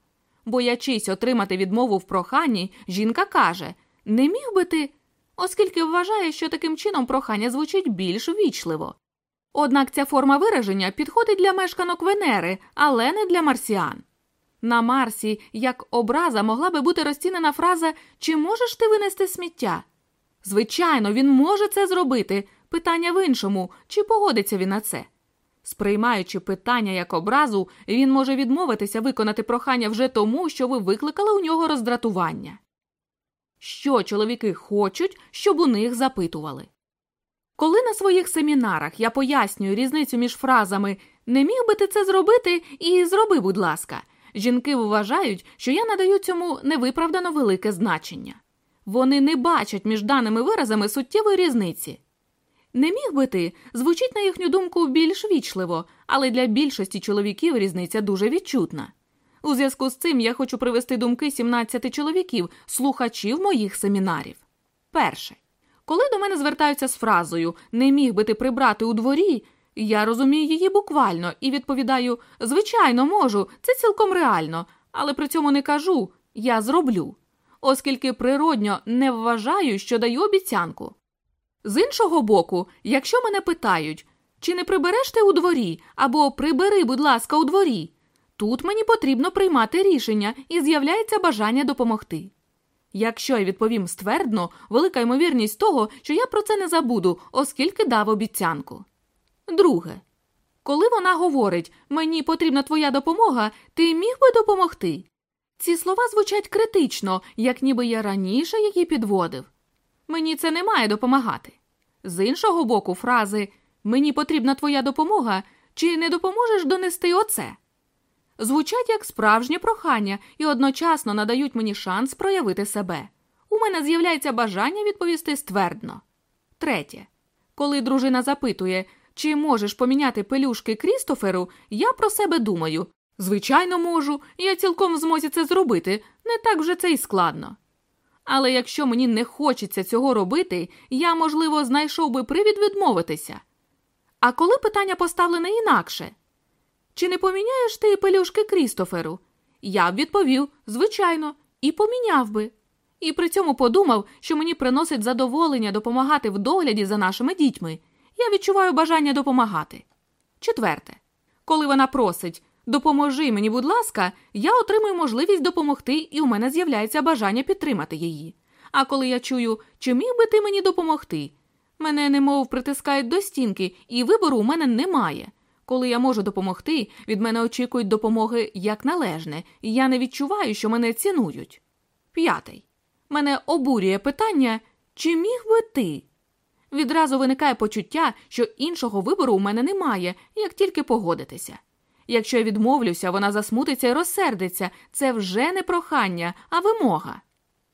Боячись отримати відмову в проханні, жінка каже Не міг би ти, оскільки вважає, що таким чином прохання звучить більш ввічливо. Однак ця форма вираження підходить для мешканок Венери, але не для марсіан. На Марсі, як образа, могла би бути розцінена фраза Чи можеш ти винести сміття? Звичайно, він може це зробити. Питання в іншому, чи погодиться він на це. Сприймаючи питання як образу, він може відмовитися виконати прохання вже тому, що ви викликали у нього роздратування. Що чоловіки хочуть, щоб у них запитували. Коли на своїх семінарах я пояснюю різницю між фразами не міг би ти це зробити і зроби, будь ласка, жінки вважають, що я надаю цьому невиправдано велике значення. Вони не бачать між даними виразами суттєвої різниці. Не міг би ти звучить, на їхню думку, більш вічливо, але для більшості чоловіків різниця дуже відчутна. У зв'язку з цим я хочу привести думки 17 чоловіків, слухачів моїх семінарів. Перше. Коли до мене звертаються з фразою Не міг би ти прибрати у дворі, я розумію її буквально і відповідаю Звичайно, можу, це цілком реально, але при цьому не кажу я зроблю, оскільки природньо не вважаю, що даю обіцянку. З іншого боку, якщо мене питають, чи не прибереш ти у дворі або прибери, будь ласка, у дворі, тут мені потрібно приймати рішення і з'являється бажання допомогти. Якщо я відповім ствердно, велика ймовірність того, що я про це не забуду, оскільки дав обіцянку. Друге, коли вона говорить мені потрібна твоя допомога, ти міг би допомогти? Ці слова звучать критично, як ніби я раніше її підводив. Мені це не має допомагати. З іншого боку, фрази Мені потрібна твоя допомога чи не допоможеш донести оце звучать як справжнє прохання і одночасно надають мені шанс проявити себе. У мене з'являється бажання відповісти ствердно. Третє. Коли дружина запитує, чи можеш поміняти пелюшки Крістоферу, я про себе думаю. Звичайно, можу, я цілком в змозі це зробити, не так вже це й складно. Але якщо мені не хочеться цього робити, я, можливо, знайшов би привід відмовитися. А коли питання поставлене інакше чи не поміняєш ти пелюшки Крістоферу? Я б відповів, звичайно, і поміняв би. і при цьому подумав, що мені приносить задоволення допомагати в догляді за нашими дітьми. Я відчуваю бажання допомагати. Четверте, коли вона просить допоможи мені, будь ласка, я отримую можливість допомогти, і у мене з'являється бажання підтримати її. А коли я чую, чи міг би ти мені допомогти, мене немов притискають до стінки, і вибору у мене немає. Коли я можу допомогти, від мене очікують допомоги як належне, і я не відчуваю, що мене цінують. П'ятий. Мене обурює питання, чи міг би ти? Відразу виникає почуття, що іншого вибору у мене немає, як тільки погодитися. Якщо я відмовлюся, вона засмутиться і розсердиться. Це вже не прохання, а вимога.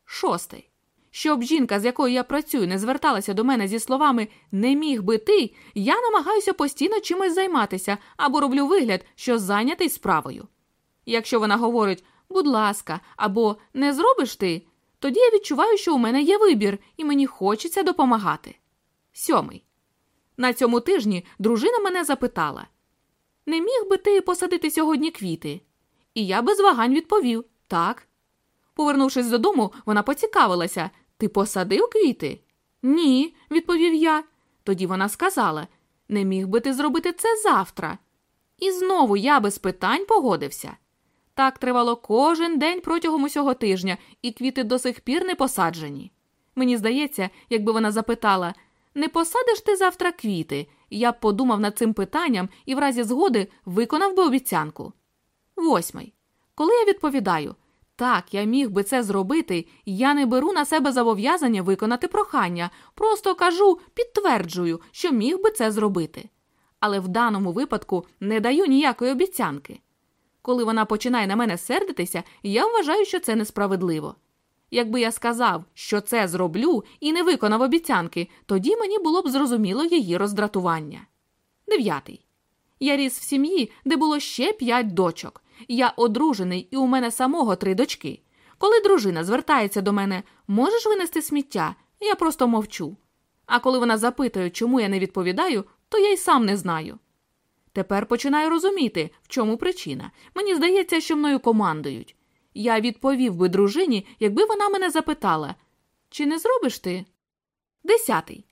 Шостий. Щоб жінка, з якою я працюю, не зверталася до мене зі словами не міг би ти, я намагаюся постійно чимось займатися або роблю вигляд, що зайнятий справою. Якщо вона говорить будь ласка, або не зробиш ти, тоді я відчуваю, що у мене є вибір, і мені хочеться допомагати. Сьомий. На цьому тижні дружина мене запитала Не міг би ти посадити сьогодні квіти? І я без вагань відповів так. Повернувшись додому, вона поцікавилася Ти посадив квіти? Ні, відповів я. Тоді вона сказала Не міг би ти зробити це завтра. І знову я без питань погодився. Так тривало кожен день протягом усього тижня, і квіти до сих пір не посаджені. Мені здається, якби вона запитала не посадиш ти завтра квіти, я б подумав над цим питанням і в разі згоди виконав би обіцянку. Восьмий. Коли я відповідаю так, я міг би це зробити, я не беру на себе зобов'язання виконати прохання, просто кажу, підтверджую, що міг би це зробити. Але в даному випадку не даю ніякої обіцянки. Коли вона починає на мене сердитися, я вважаю, що це несправедливо. Якби я сказав, що це зроблю і не виконав обіцянки, тоді мені було б зрозуміло її роздратування. Дев'ятий. Я ріс в сім'ї, де було ще п'ять дочок. Я одружений, і у мене самого три дочки. Коли дружина звертається до мене, можеш винести сміття, я просто мовчу. А коли вона запитує, чому я не відповідаю, то я й сам не знаю. Тепер починаю розуміти, в чому причина. Мені здається, що мною командують. Я відповів би дружині, якби вона мене запитала чи не зробиш ти? Десятий.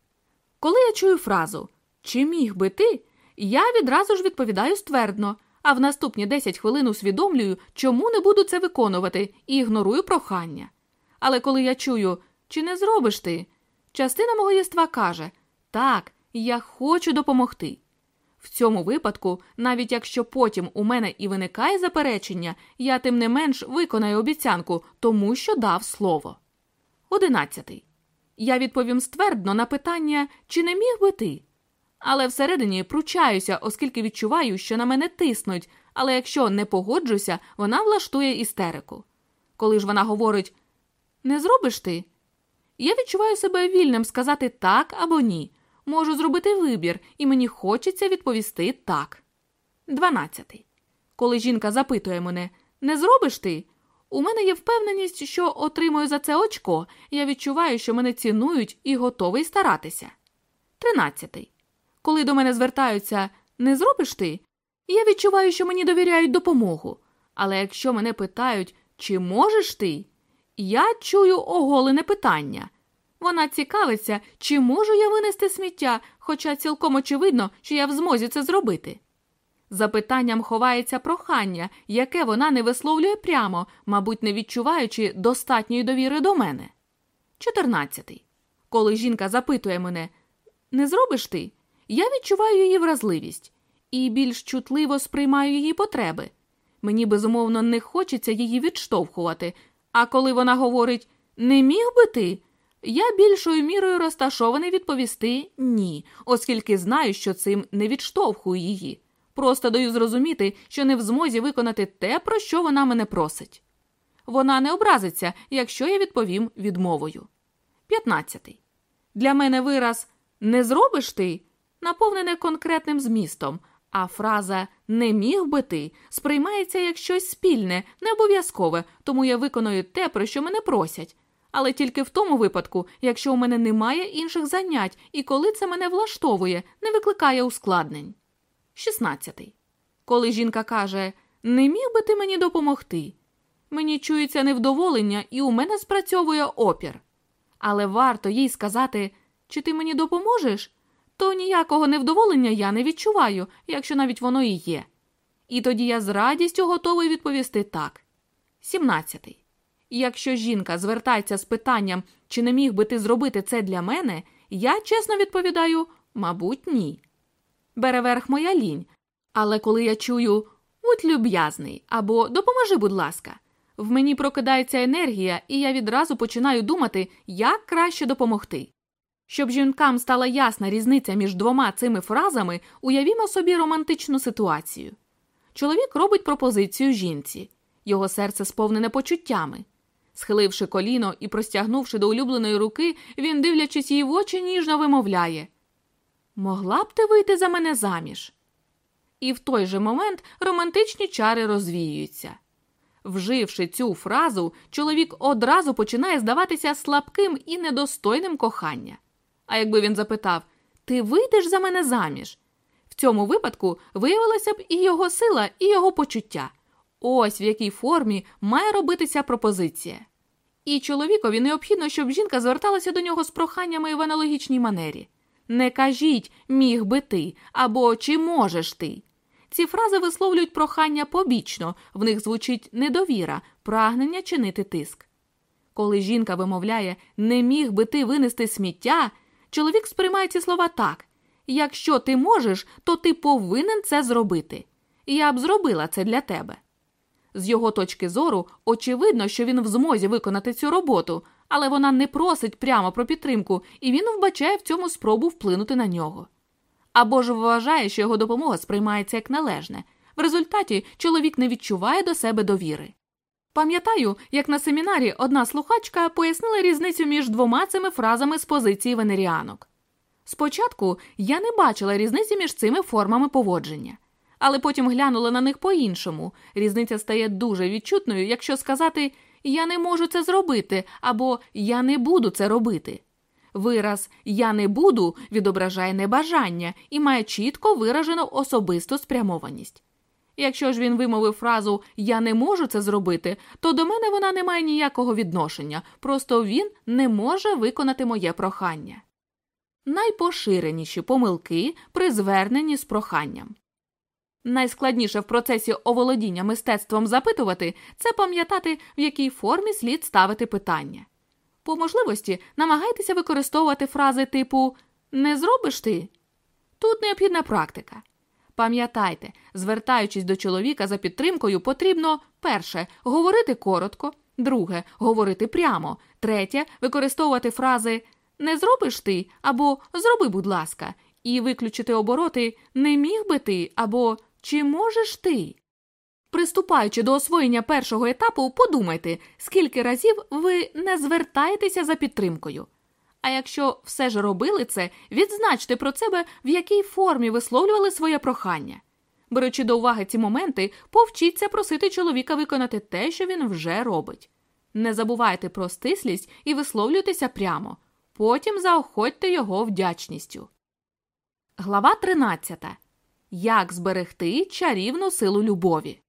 Коли я чую фразу Чи міг би ти? Я відразу ж відповідаю ствердно, а в наступні 10 хвилин усвідомлюю, чому не буду це виконувати, і ігнорую прохання. Але коли я чую, чи не зробиш ти? Частина мого єства каже Так, я хочу допомогти. В цьому випадку, навіть якщо потім у мене і виникає заперечення, я тим не менш виконаю обіцянку, тому що дав слово. Одинадцятий. Я відповім ствердно на питання, чи не міг би ти? Але всередині пручаюся, оскільки відчуваю, що на мене тиснуть, але якщо не погоджуся, вона влаштує істерику. Коли ж вона говорить не зробиш ти? Я відчуваю себе вільним сказати так або ні. Можу зробити вибір, і мені хочеться відповісти так. 12. Коли жінка запитує мене, не зробиш ти? У мене є впевненість, що отримую за це очко, я відчуваю, що мене цінують і готовий старатися. 13. Коли до мене звертаються не зробиш ти? Я відчуваю, що мені довіряють допомогу. Але якщо мене питають, чи можеш ти, я чую оголене питання. Вона цікавиться, чи можу я винести сміття, хоча цілком очевидно, що я в змозі це зробити. За питанням ховається прохання, яке вона не висловлює прямо, мабуть, не відчуваючи достатньої довіри до мене. 14. Коли жінка запитує мене не зробиш ти? Я відчуваю її вразливість і більш чутливо сприймаю її потреби. Мені безумовно не хочеться її відштовхувати. А коли вона говорить не міг би ти, я більшою мірою розташований відповісти ні, оскільки знаю, що цим не відштовхую її. Просто даю зрозуміти, що не в змозі виконати те, про що вона мене просить. Вона не образиться, якщо я відповім відмовою. 15. Для мене вираз не зробиш ти наповнене конкретним змістом, а фраза не міг би ти сприймається як щось спільне, не обов'язкове, тому я виконую те, про що мене просять але тільки в тому випадку, якщо у мене немає інших занять і коли це мене влаштовує, не викликає ускладнень. 16. Коли жінка каже Не міг би ти мені допомогти? Мені чується невдоволення, і у мене спрацьовує опір. Але варто їй сказати, чи ти мені допоможеш, то ніякого невдоволення я не відчуваю, якщо навіть воно і є. І тоді я з радістю готовий відповісти так. 17. Якщо жінка звертається з питанням, чи не міг би ти зробити це для мене, я чесно відповідаю, мабуть, ні. Бере верх моя лінь. Але коли я чую будь люб'язний або допоможи, будь ласка, в мені прокидається енергія, і я відразу починаю думати, як краще допомогти. Щоб жінкам стала ясна різниця між двома цими фразами, уявімо собі романтичну ситуацію. Чоловік робить пропозицію жінці, його серце сповнене почуттями. Схиливши коліно і простягнувши до улюбленої руки, він, дивлячись її в очі, ніжно вимовляє Могла б ти вийти за мене заміж? І в той же момент романтичні чари розвіюються. Вживши цю фразу, чоловік одразу починає здаватися слабким і недостойним кохання. А якби він запитав Ти вийдеш за мене заміж? В цьому випадку виявилася б і його сила, і його почуття. Ось в якій формі має робитися пропозиція. І чоловікові необхідно, щоб жінка зверталася до нього з проханнями в аналогічній манері. Не кажіть міг би ти або чи можеш ти. Ці фрази висловлюють прохання побічно, в них звучить недовіра, прагнення чинити тиск. Коли жінка вимовляє не міг би ти винести сміття, чоловік сприймає ці слова так якщо ти можеш, то ти повинен це зробити. Я б зробила це для тебе. З його точки зору, очевидно, що він в змозі виконати цю роботу, але вона не просить прямо про підтримку, і він вбачає в цьому спробу вплинути на нього. Або ж вважає, що його допомога сприймається як належне. В результаті чоловік не відчуває до себе довіри. Пам'ятаю, як на семінарі одна слухачка пояснила різницю між двома цими фразами з позиції венеріанок. Спочатку я не бачила різниці між цими формами поводження, але потім глянула на них по-іншому. Різниця стає дуже відчутною, якщо сказати я не можу це зробити або я не буду це робити. Вираз Я не буду відображає небажання і має чітко виражену особисту спрямованість. Якщо ж він вимовив фразу Я не можу це зробити, то до мене вона не має ніякого відношення, просто він не може виконати моє прохання. Найпоширеніші помилки при зверненні з проханням. Найскладніше в процесі оволодіння мистецтвом запитувати це пам'ятати, в якій формі слід ставити питання. По можливості намагайтеся використовувати фрази типу Не зробиш ти? Тут необхідна практика. Пам'ятайте, звертаючись до чоловіка за підтримкою, потрібно перше говорити коротко, друге говорити прямо, третє використовувати фрази Не зробиш ти або Зроби, будь ласка, і виключити обороти Не міг би ти або Чи можеш ти. Приступаючи до освоєння першого етапу, подумайте, скільки разів ви не звертаєтеся за підтримкою. А якщо все ж робили це, відзначте про себе, в якій формі висловлювали своє прохання. Беручи до уваги ці моменти, повчіться просити чоловіка виконати те, що він вже робить. Не забувайте про стислість і висловлюйтеся прямо. Потім заохотьте його вдячністю. Глава 13. Як зберегти чарівну силу любові.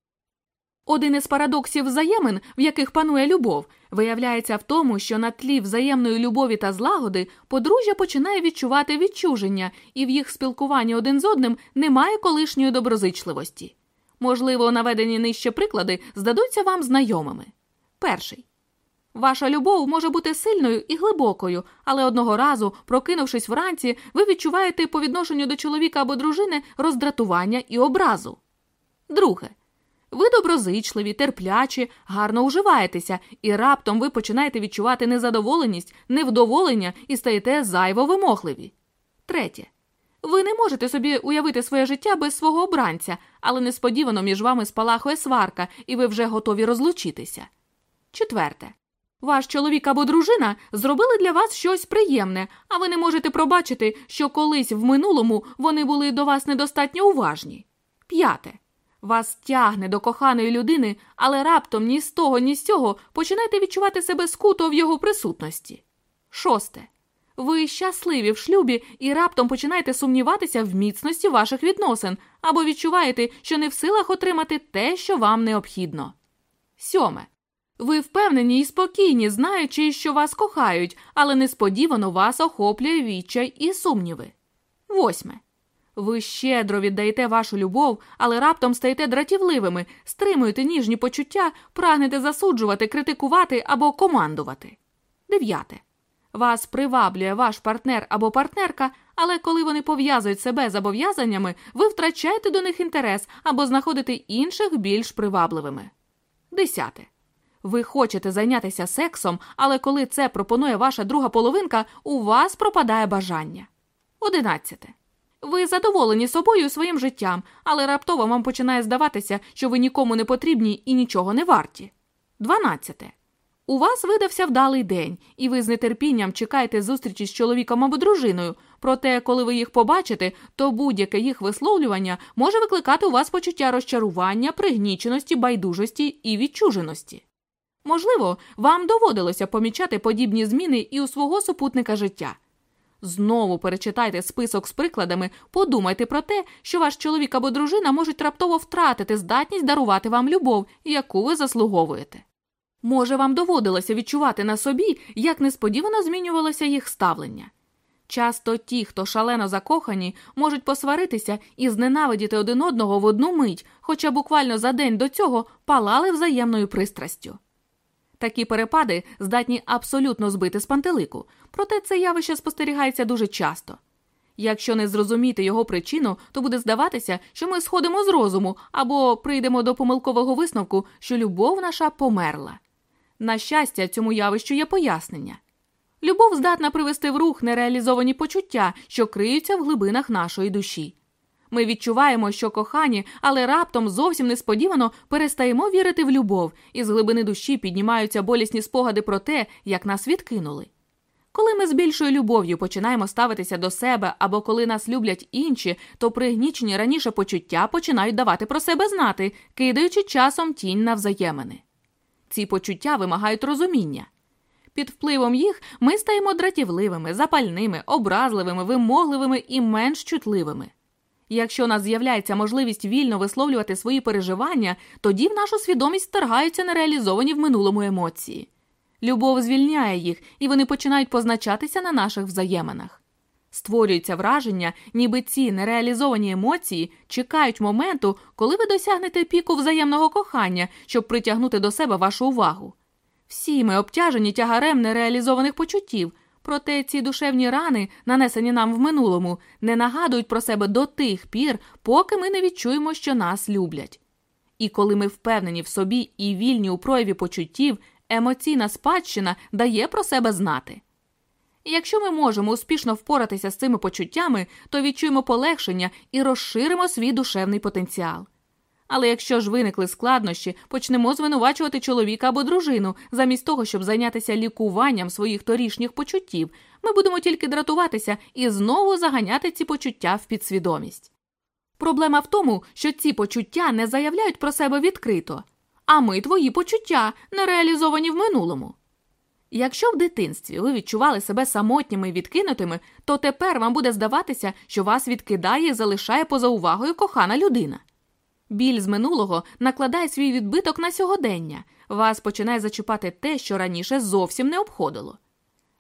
Один із парадоксів взаємин, в яких панує любов, виявляється в тому, що на тлі взаємної любові та злагоди подружжя починає відчувати відчуження, і в їх спілкуванні один з одним немає колишньої доброзичливості. Можливо, наведені нижче приклади здадуться вам знайомими. Перший Ваша любов може бути сильною і глибокою, але одного разу, прокинувшись вранці, ви відчуваєте по відношенню до чоловіка або дружини роздратування і образу. Друге. Ви доброзичливі, терплячі, гарно уживаєтеся, і раптом ви починаєте відчувати незадоволеність, невдоволення і стаєте зайво вимогливі. Третє. Ви не можете собі уявити своє життя без свого обранця, але несподівано між вами спалахує сварка, і ви вже готові розлучитися. Четверте. Ваш чоловік або дружина зробили для вас щось приємне, а ви не можете пробачити, що колись в минулому вони були до вас недостатньо уважні. П'яте. Вас тягне до коханої людини, але раптом ні з того, ні з цього починаєте відчувати себе скуто в його присутності. Шосте. Ви щасливі в шлюбі і раптом починаєте сумніватися в міцності ваших відносин або відчуваєте, що не в силах отримати те, що вам необхідно. Сьоме. Ви впевнені і спокійні, знаючи, що вас кохають, але несподівано вас охоплює відчай і сумніви. Восьме. Ви щедро віддаєте вашу любов, але раптом стаєте дратівливими, стримуєте ніжні почуття, прагнете засуджувати, критикувати або командувати. Дев'яте. Вас приваблює ваш партнер або партнерка, але коли вони пов'язують себе зобов'язаннями, ви втрачаєте до них інтерес або знаходите інших більш привабливими. Десяте. Ви хочете зайнятися сексом, але коли це пропонує ваша друга половинка, у вас пропадає бажання. Одинадцяте. Ви задоволені собою і своїм життям, але раптово вам починає здаватися, що ви нікому не потрібні і нічого не варті. Дванадцяте. У вас видався вдалий день, і ви з нетерпінням чекаєте зустрічі з чоловіком або дружиною. Проте, коли ви їх побачите, то будь-яке їх висловлювання може викликати у вас почуття розчарування, пригніченості, байдужості і відчуженості. Можливо, вам доводилося помічати подібні зміни і у свого супутника життя. Знову перечитайте список з прикладами, подумайте про те, що ваш чоловік або дружина можуть раптово втратити здатність дарувати вам любов, яку ви заслуговуєте. Може, вам доводилося відчувати на собі, як несподівано змінювалося їх ставлення. Часто ті, хто шалено закохані, можуть посваритися і зненавидіти один одного в одну мить, хоча буквально за день до цього палали взаємною пристрастю. Такі перепади здатні абсолютно збити з пантелику, проте це явище спостерігається дуже часто. Якщо не зрозуміти його причину, то буде здаватися, що ми сходимо з розуму або прийдемо до помилкового висновку, що любов наша померла. На щастя, цьому явищу є пояснення. Любов здатна привести в рух нереалізовані почуття, що криються в глибинах нашої душі. Ми відчуваємо, що кохані, але раптом зовсім несподівано перестаємо вірити в любов, і з глибини душі піднімаються болісні спогади про те, як нас відкинули. Коли ми з більшою любов'ю починаємо ставитися до себе або коли нас люблять інші, то пригнічені раніше почуття починають давати про себе знати, кидаючи часом тінь на взаємини. Ці почуття вимагають розуміння. Під впливом їх ми стаємо дратівливими, запальними, образливими, вимогливими і менш чутливими. Якщо у нас з'являється можливість вільно висловлювати свої переживання, тоді в нашу свідомість вторгаються нереалізовані в минулому емоції. Любов звільняє їх, і вони починають позначатися на наших взаєминах. Створюється враження, ніби ці нереалізовані емоції чекають моменту, коли ви досягнете піку взаємного кохання, щоб притягнути до себе вашу увагу. Всі ми обтяжені тягарем нереалізованих почуттів, проте ці душевні рани, нанесені нам в минулому, не нагадують про себе до тих пір, поки ми не відчуємо, що нас люблять. І коли ми впевнені в собі і вільні у прояві почуттів, емоційна спадщина дає про себе знати. якщо ми можемо успішно впоратися з цими почуттями, то відчуємо полегшення і розширимо свій душевний потенціал. Але якщо ж виникли складнощі, почнемо звинувачувати чоловіка або дружину, замість того, щоб зайнятися лікуванням своїх торішніх почуттів, ми будемо тільки дратуватися і знову заганяти ці почуття в підсвідомість. Проблема в тому, що ці почуття не заявляють про себе відкрито, а ми твої почуття не реалізовані в минулому. Якщо в дитинстві ви відчували себе самотніми і відкинутими, то тепер вам буде здаватися, що вас відкидає і залишає поза увагою кохана людина. Біль з минулого накладає свій відбиток на сьогодення, вас починає зачіпати те, що раніше зовсім не обходило.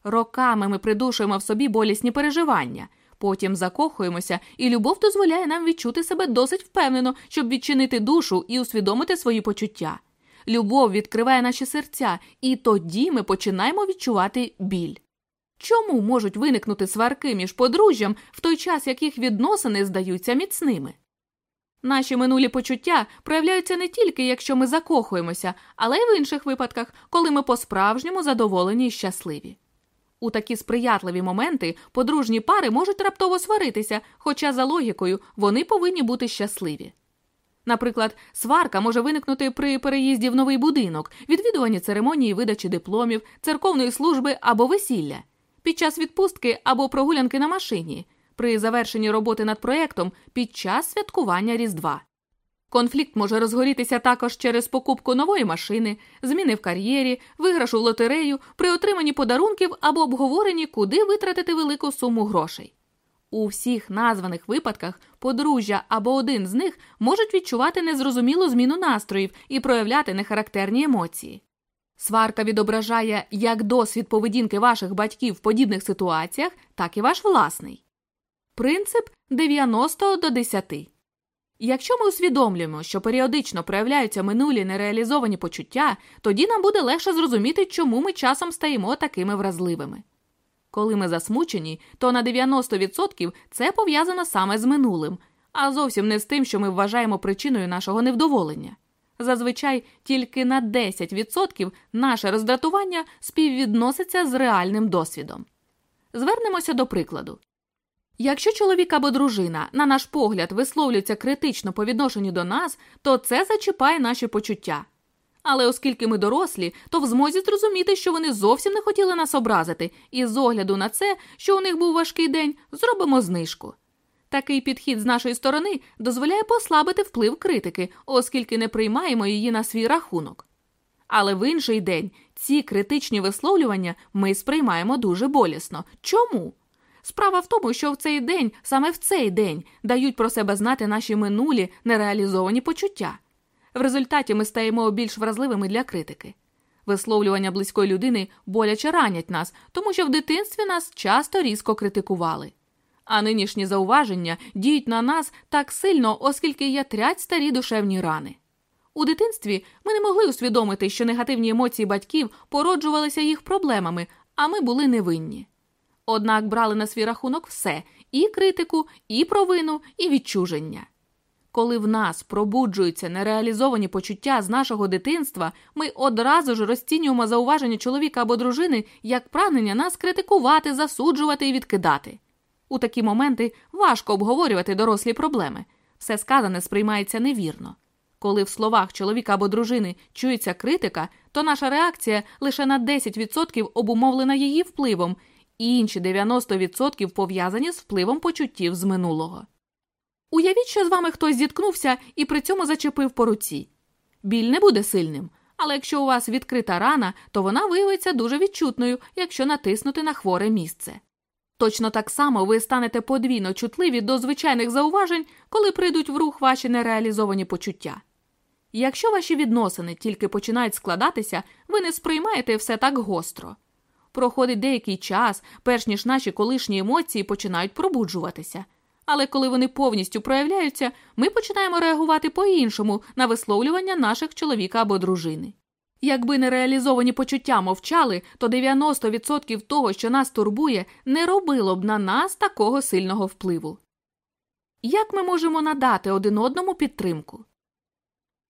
Роками ми придушуємо в собі болісні переживання, потім закохуємося, і любов дозволяє нам відчути себе досить впевнено, щоб відчинити душу і усвідомити свої почуття. Любов відкриває наші серця, і тоді ми починаємо відчувати біль. Чому можуть виникнути сварки між подружжям в той час, як їх відносини здаються міцними? Наші минулі почуття проявляються не тільки якщо ми закохуємося, але й в інших випадках, коли ми по-справжньому задоволені і щасливі. У такі сприятливі моменти подружні пари можуть раптово сваритися, хоча за логікою вони повинні бути щасливі. Наприклад, сварка може виникнути при переїзді в новий будинок, відвідуванні церемонії видачі дипломів, церковної служби або весілля, під час відпустки або прогулянки на машині при завершенні роботи над проєктом під час святкування Різдва. Конфлікт може розгорітися також через покупку нової машини, зміни в кар'єрі, виграшу в лотерею, при отриманні подарунків або обговоренні, куди витратити велику суму грошей. У всіх названих випадках подружжя або один з них можуть відчувати незрозумілу зміну настроїв і проявляти нехарактерні емоції. Сварка відображає як досвід поведінки ваших батьків в подібних ситуаціях, так і ваш власний. Принцип 90 до 10. Якщо ми усвідомлюємо, що періодично проявляються минулі нереалізовані почуття, тоді нам буде легше зрозуміти, чому ми часом стаємо такими вразливими. Коли ми засмучені, то на 90% це пов'язано саме з минулим, а зовсім не з тим, що ми вважаємо причиною нашого невдоволення. Зазвичай тільки на 10% наше роздратування співвідноситься з реальним досвідом. Звернемося до прикладу. Якщо чоловік або дружина, на наш погляд, висловлюється критично по відношенню до нас, то це зачіпає наші почуття. Але оскільки ми дорослі, то в змозі зрозуміти, що вони зовсім не хотіли нас образити, і з огляду на це, що у них був важкий день, зробимо знижку. Такий підхід з нашої сторони дозволяє послабити вплив критики, оскільки не приймаємо її на свій рахунок. Але в інший день ці критичні висловлювання ми сприймаємо дуже болісно. Чому? Справа в тому, що в цей день, саме в цей день, дають про себе знати наші минулі нереалізовані почуття. В результаті ми стаємо більш вразливими для критики. Висловлювання близької людини боляче ранять нас, тому що в дитинстві нас часто різко критикували. А нинішні зауваження діють на нас так сильно, оскільки ятрять старі душевні рани. У дитинстві ми не могли усвідомити, що негативні емоції батьків породжувалися їх проблемами, а ми були невинні. Однак брали на свій рахунок все і критику, і провину, і відчуження. Коли в нас пробуджуються нереалізовані почуття з нашого дитинства, ми одразу ж розцінюємо зауваження чоловіка або дружини як прагнення нас критикувати, засуджувати і відкидати. У такі моменти важко обговорювати дорослі проблеми. Все сказане сприймається невірно. Коли в словах чоловіка або дружини чується критика, то наша реакція лише на 10% обумовлена її впливом, і інші 90% пов'язані з впливом почуттів з минулого. Уявіть, що з вами хтось зіткнувся і при цьому зачепив по руці. Біль не буде сильним, але якщо у вас відкрита рана, то вона виявиться дуже відчутною, якщо натиснути на хворе місце. Точно так само ви станете подвійно чутливі до звичайних зауважень, коли прийдуть в рух ваші нереалізовані почуття. Якщо ваші відносини тільки починають складатися, ви не сприймаєте все так гостро. Проходить деякий час, перш ніж наші колишні емоції починають пробуджуватися. Але коли вони повністю проявляються, ми починаємо реагувати по-іншому на висловлювання наших чоловіка або дружини. Якби нереалізовані почуття мовчали, то 90% того, що нас турбує, не робило б на нас такого сильного впливу. Як ми можемо надати один одному підтримку?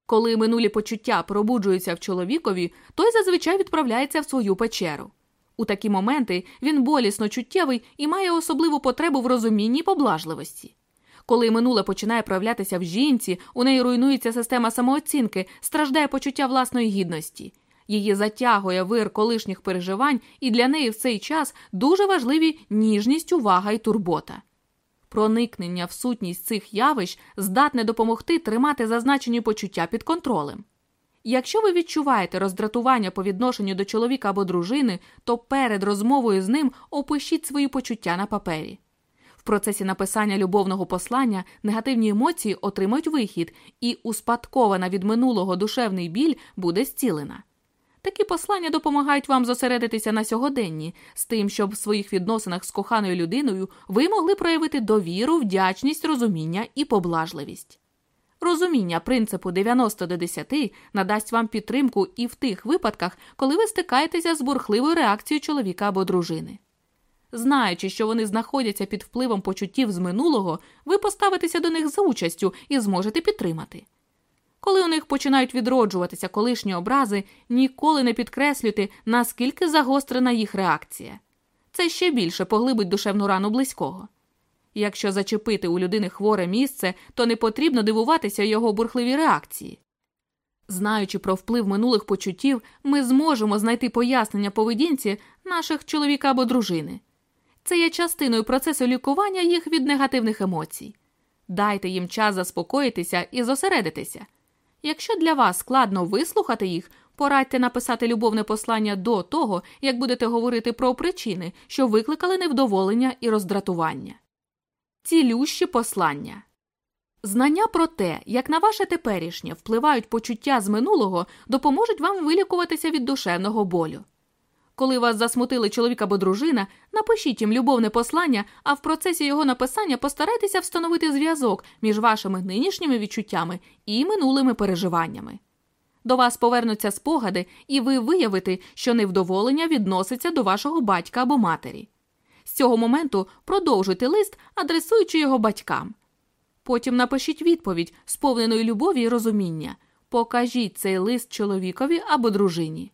Коли минулі почуття пробуджуються в чоловікові, той зазвичай відправляється в свою печеру. У такі моменти він болісно чуттєвий і має особливу потребу в розумінні й поблажливості. Коли минуле починає проявлятися в жінці, у неї руйнується система самооцінки, страждає почуття власної гідності. Її затягує вир колишніх переживань, і для неї в цей час дуже важливі ніжність, увага і турбота. Проникнення в сутність цих явищ здатне допомогти тримати зазначені почуття під контролем. Якщо ви відчуваєте роздратування по відношенню до чоловіка або дружини, то перед розмовою з ним опишіть свої почуття на папері. В процесі написання любовного послання негативні емоції отримають вихід, і успадкована від минулого душевний біль буде зцілена. Такі послання допомагають вам зосередитися на сьогоденні, з тим, щоб в своїх відносинах з коханою людиною ви могли проявити довіру, вдячність, розуміння і поблажливість. Розуміння принципу 90 до 10 надасть вам підтримку і в тих випадках, коли ви стикаєтеся з бурхливою реакцією чоловіка або дружини. Знаючи, що вони знаходяться під впливом почуттів з минулого, ви поставитеся до них за участю і зможете підтримати. Коли у них починають відроджуватися колишні образи, ніколи не підкреслюйте, наскільки загострена їх реакція. Це ще більше поглибить душевну рану близького. Якщо зачепити у людини хворе місце, то не потрібно дивуватися його бурхливій реакції. Знаючи про вплив минулих почуттів, ми зможемо знайти пояснення поведінці наших чоловіка або дружини. Це є частиною процесу лікування їх від негативних емоцій. Дайте їм час заспокоїтися і зосередитися. Якщо для вас складно вислухати їх, порадьте написати любовне послання до того, як будете говорити про причини, що викликали невдоволення і роздратування. Цілющі послання. Знання про те, як на ваше теперішнє впливають почуття з минулого, допоможуть вам вилікуватися від душевного болю. Коли вас засмутили чоловік або дружина, напишіть їм любовне послання, а в процесі його написання постарайтеся встановити зв'язок між вашими нинішніми відчуттями і минулими переживаннями. До вас повернуться спогади, і ви виявите, що невдоволення відноситься до вашого батька або матері. Цього моменту продовжуйте лист, адресуючи його батькам. Потім напишіть відповідь, сповненої любові і розуміння. Покажіть цей лист чоловікові або дружині.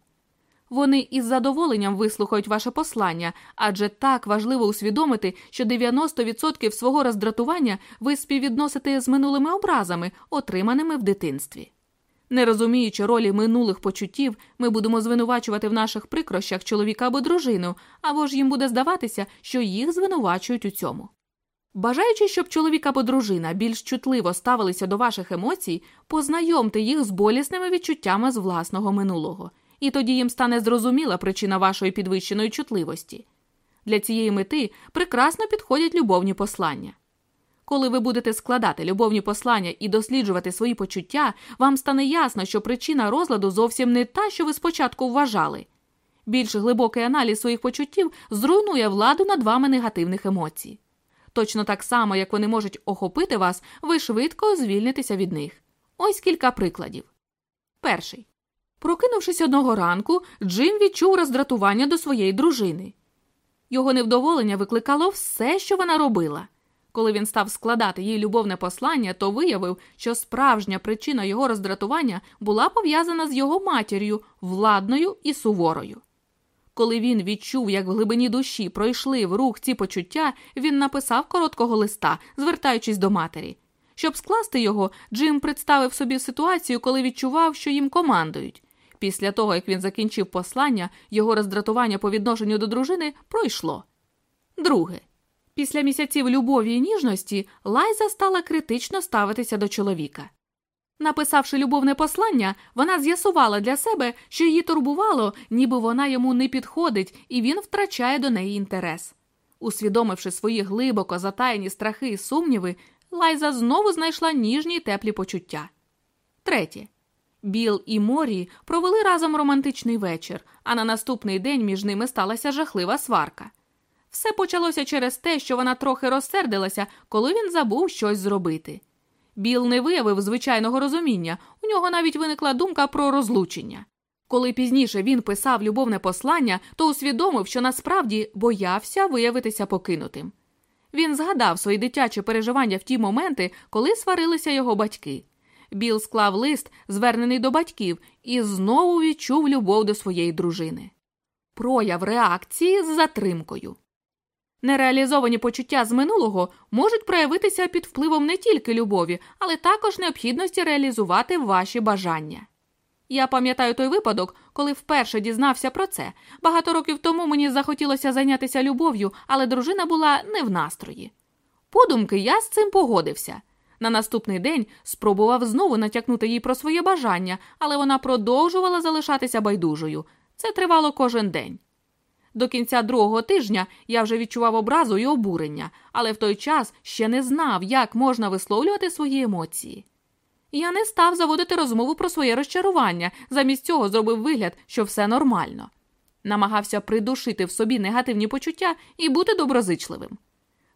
Вони із задоволенням вислухають ваше послання, адже так важливо усвідомити, що 90% свого роздратування ви співвідносите з минулими образами, отриманими в дитинстві. Не розуміючи ролі минулих почуттів, ми будемо звинувачувати в наших прикрощах чоловіка або дружину, або ж їм буде здаватися, що їх звинувачують у цьому. Бажаючи, щоб чоловік або дружина більш чутливо ставилися до ваших емоцій, познайомте їх з болісними відчуттями з власного минулого, і тоді їм стане зрозуміла причина вашої підвищеної чутливості. Для цієї мети прекрасно підходять любовні послання. Коли ви будете складати любовні послання і досліджувати свої почуття, вам стане ясно, що причина розладу зовсім не та, що ви спочатку вважали. Більш глибокий аналіз своїх почуттів зруйнує владу над вами негативних емоцій. Точно так само, як вони можуть охопити вас, ви швидко звільнитеся від них. Ось кілька прикладів. Перший. Прокинувшись одного ранку, Джим відчув роздратування до своєї дружини. Його невдоволення викликало все, що вона робила. Коли він став складати їй любовне послання, то виявив, що справжня причина його роздратування була пов'язана з його матір'ю, владною і суворою. Коли він відчув, як в глибині душі пройшли в рух ці почуття, він написав короткого листа, звертаючись до матері. Щоб скласти його, Джим представив собі ситуацію, коли відчував, що їм командують. Після того, як він закінчив послання, його роздратування по відношенню до дружини пройшло. Друге. Після місяців любові і ніжності Лайза стала критично ставитися до чоловіка. Написавши любовне послання, вона з'ясувала для себе, що її турбувало, ніби вона йому не підходить, і він втрачає до неї інтерес. Усвідомивши свої глибоко затаєні страхи і сумніви, Лайза знову знайшла ніжні й теплі почуття. Третє. Біл і Морі провели разом романтичний вечір, а на наступний день між ними сталася жахлива сварка. Все почалося через те, що вона трохи розсердилася, коли він забув щось зробити. Біл не виявив звичайного розуміння, у нього навіть виникла думка про розлучення. Коли пізніше він писав любовне послання, то усвідомив, що насправді боявся виявитися покинутим. Він згадав свої дитячі переживання в ті моменти, коли сварилися його батьки. Біл склав лист, звернений до батьків, і знову відчув любов до своєї дружини. Прояв реакції з затримкою. Нереалізовані почуття з минулого можуть проявитися під впливом не тільки любові, але також необхідності реалізувати ваші бажання. Я пам'ятаю той випадок, коли вперше дізнався про це. Багато років тому мені захотілося зайнятися любов'ю, але дружина була не в настрої. Подумки я з цим погодився. На наступний день спробував знову натякнути їй про своє бажання, але вона продовжувала залишатися байдужою. Це тривало кожен день. До кінця другого тижня я вже відчував образу і обурення, але в той час ще не знав, як можна висловлювати свої емоції. Я не став заводити розмову про своє розчарування, замість цього зробив вигляд, що все нормально. Намагався придушити в собі негативні почуття і бути доброзичливим.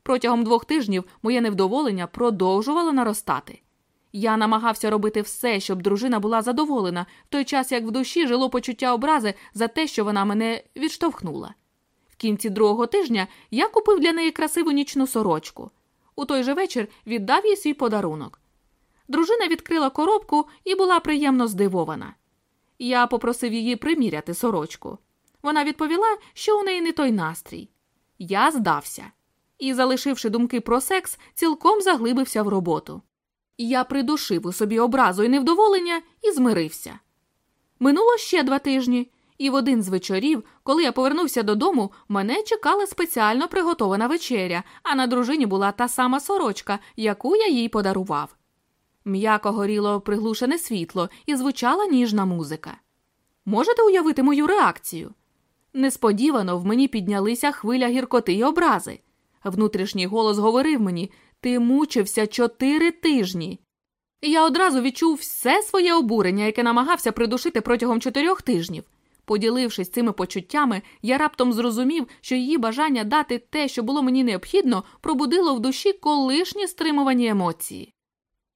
Протягом двох тижнів моє невдоволення продовжувало наростати. Я намагався робити все, щоб дружина була задоволена, в той час як в душі жило почуття образи за те, що вона мене відштовхнула. В кінці другого тижня я купив для неї красиву нічну сорочку. У той же вечір віддав їй свій подарунок. Дружина відкрила коробку і була приємно здивована. Я попросив її приміряти сорочку. Вона відповіла, що у неї не той настрій. Я здався і, залишивши думки про секс, цілком заглибився в роботу. Я придушив у собі образу і невдоволення і змирився. Минуло ще два тижні, і в один з вечорів, коли я повернувся додому, мене чекала спеціально приготована вечеря, а на дружині була та сама сорочка, яку я їй подарував. М'яко горіло приглушене світло і звучала ніжна музика. Можете уявити мою реакцію? Несподівано в мені піднялися хвиля гіркоти й образи. Внутрішній голос говорив мені Ти мучився чотири тижні. Я одразу відчув все своє обурення, яке намагався придушити протягом чотирьох тижнів. Поділившись цими почуттями, я раптом зрозумів, що її бажання дати те, що було мені необхідно, пробудило в душі колишні стримувані емоції.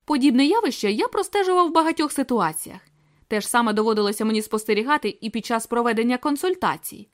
Подібне явище я простежував в багатьох ситуаціях. Те ж саме доводилося мені спостерігати і під час проведення консультацій.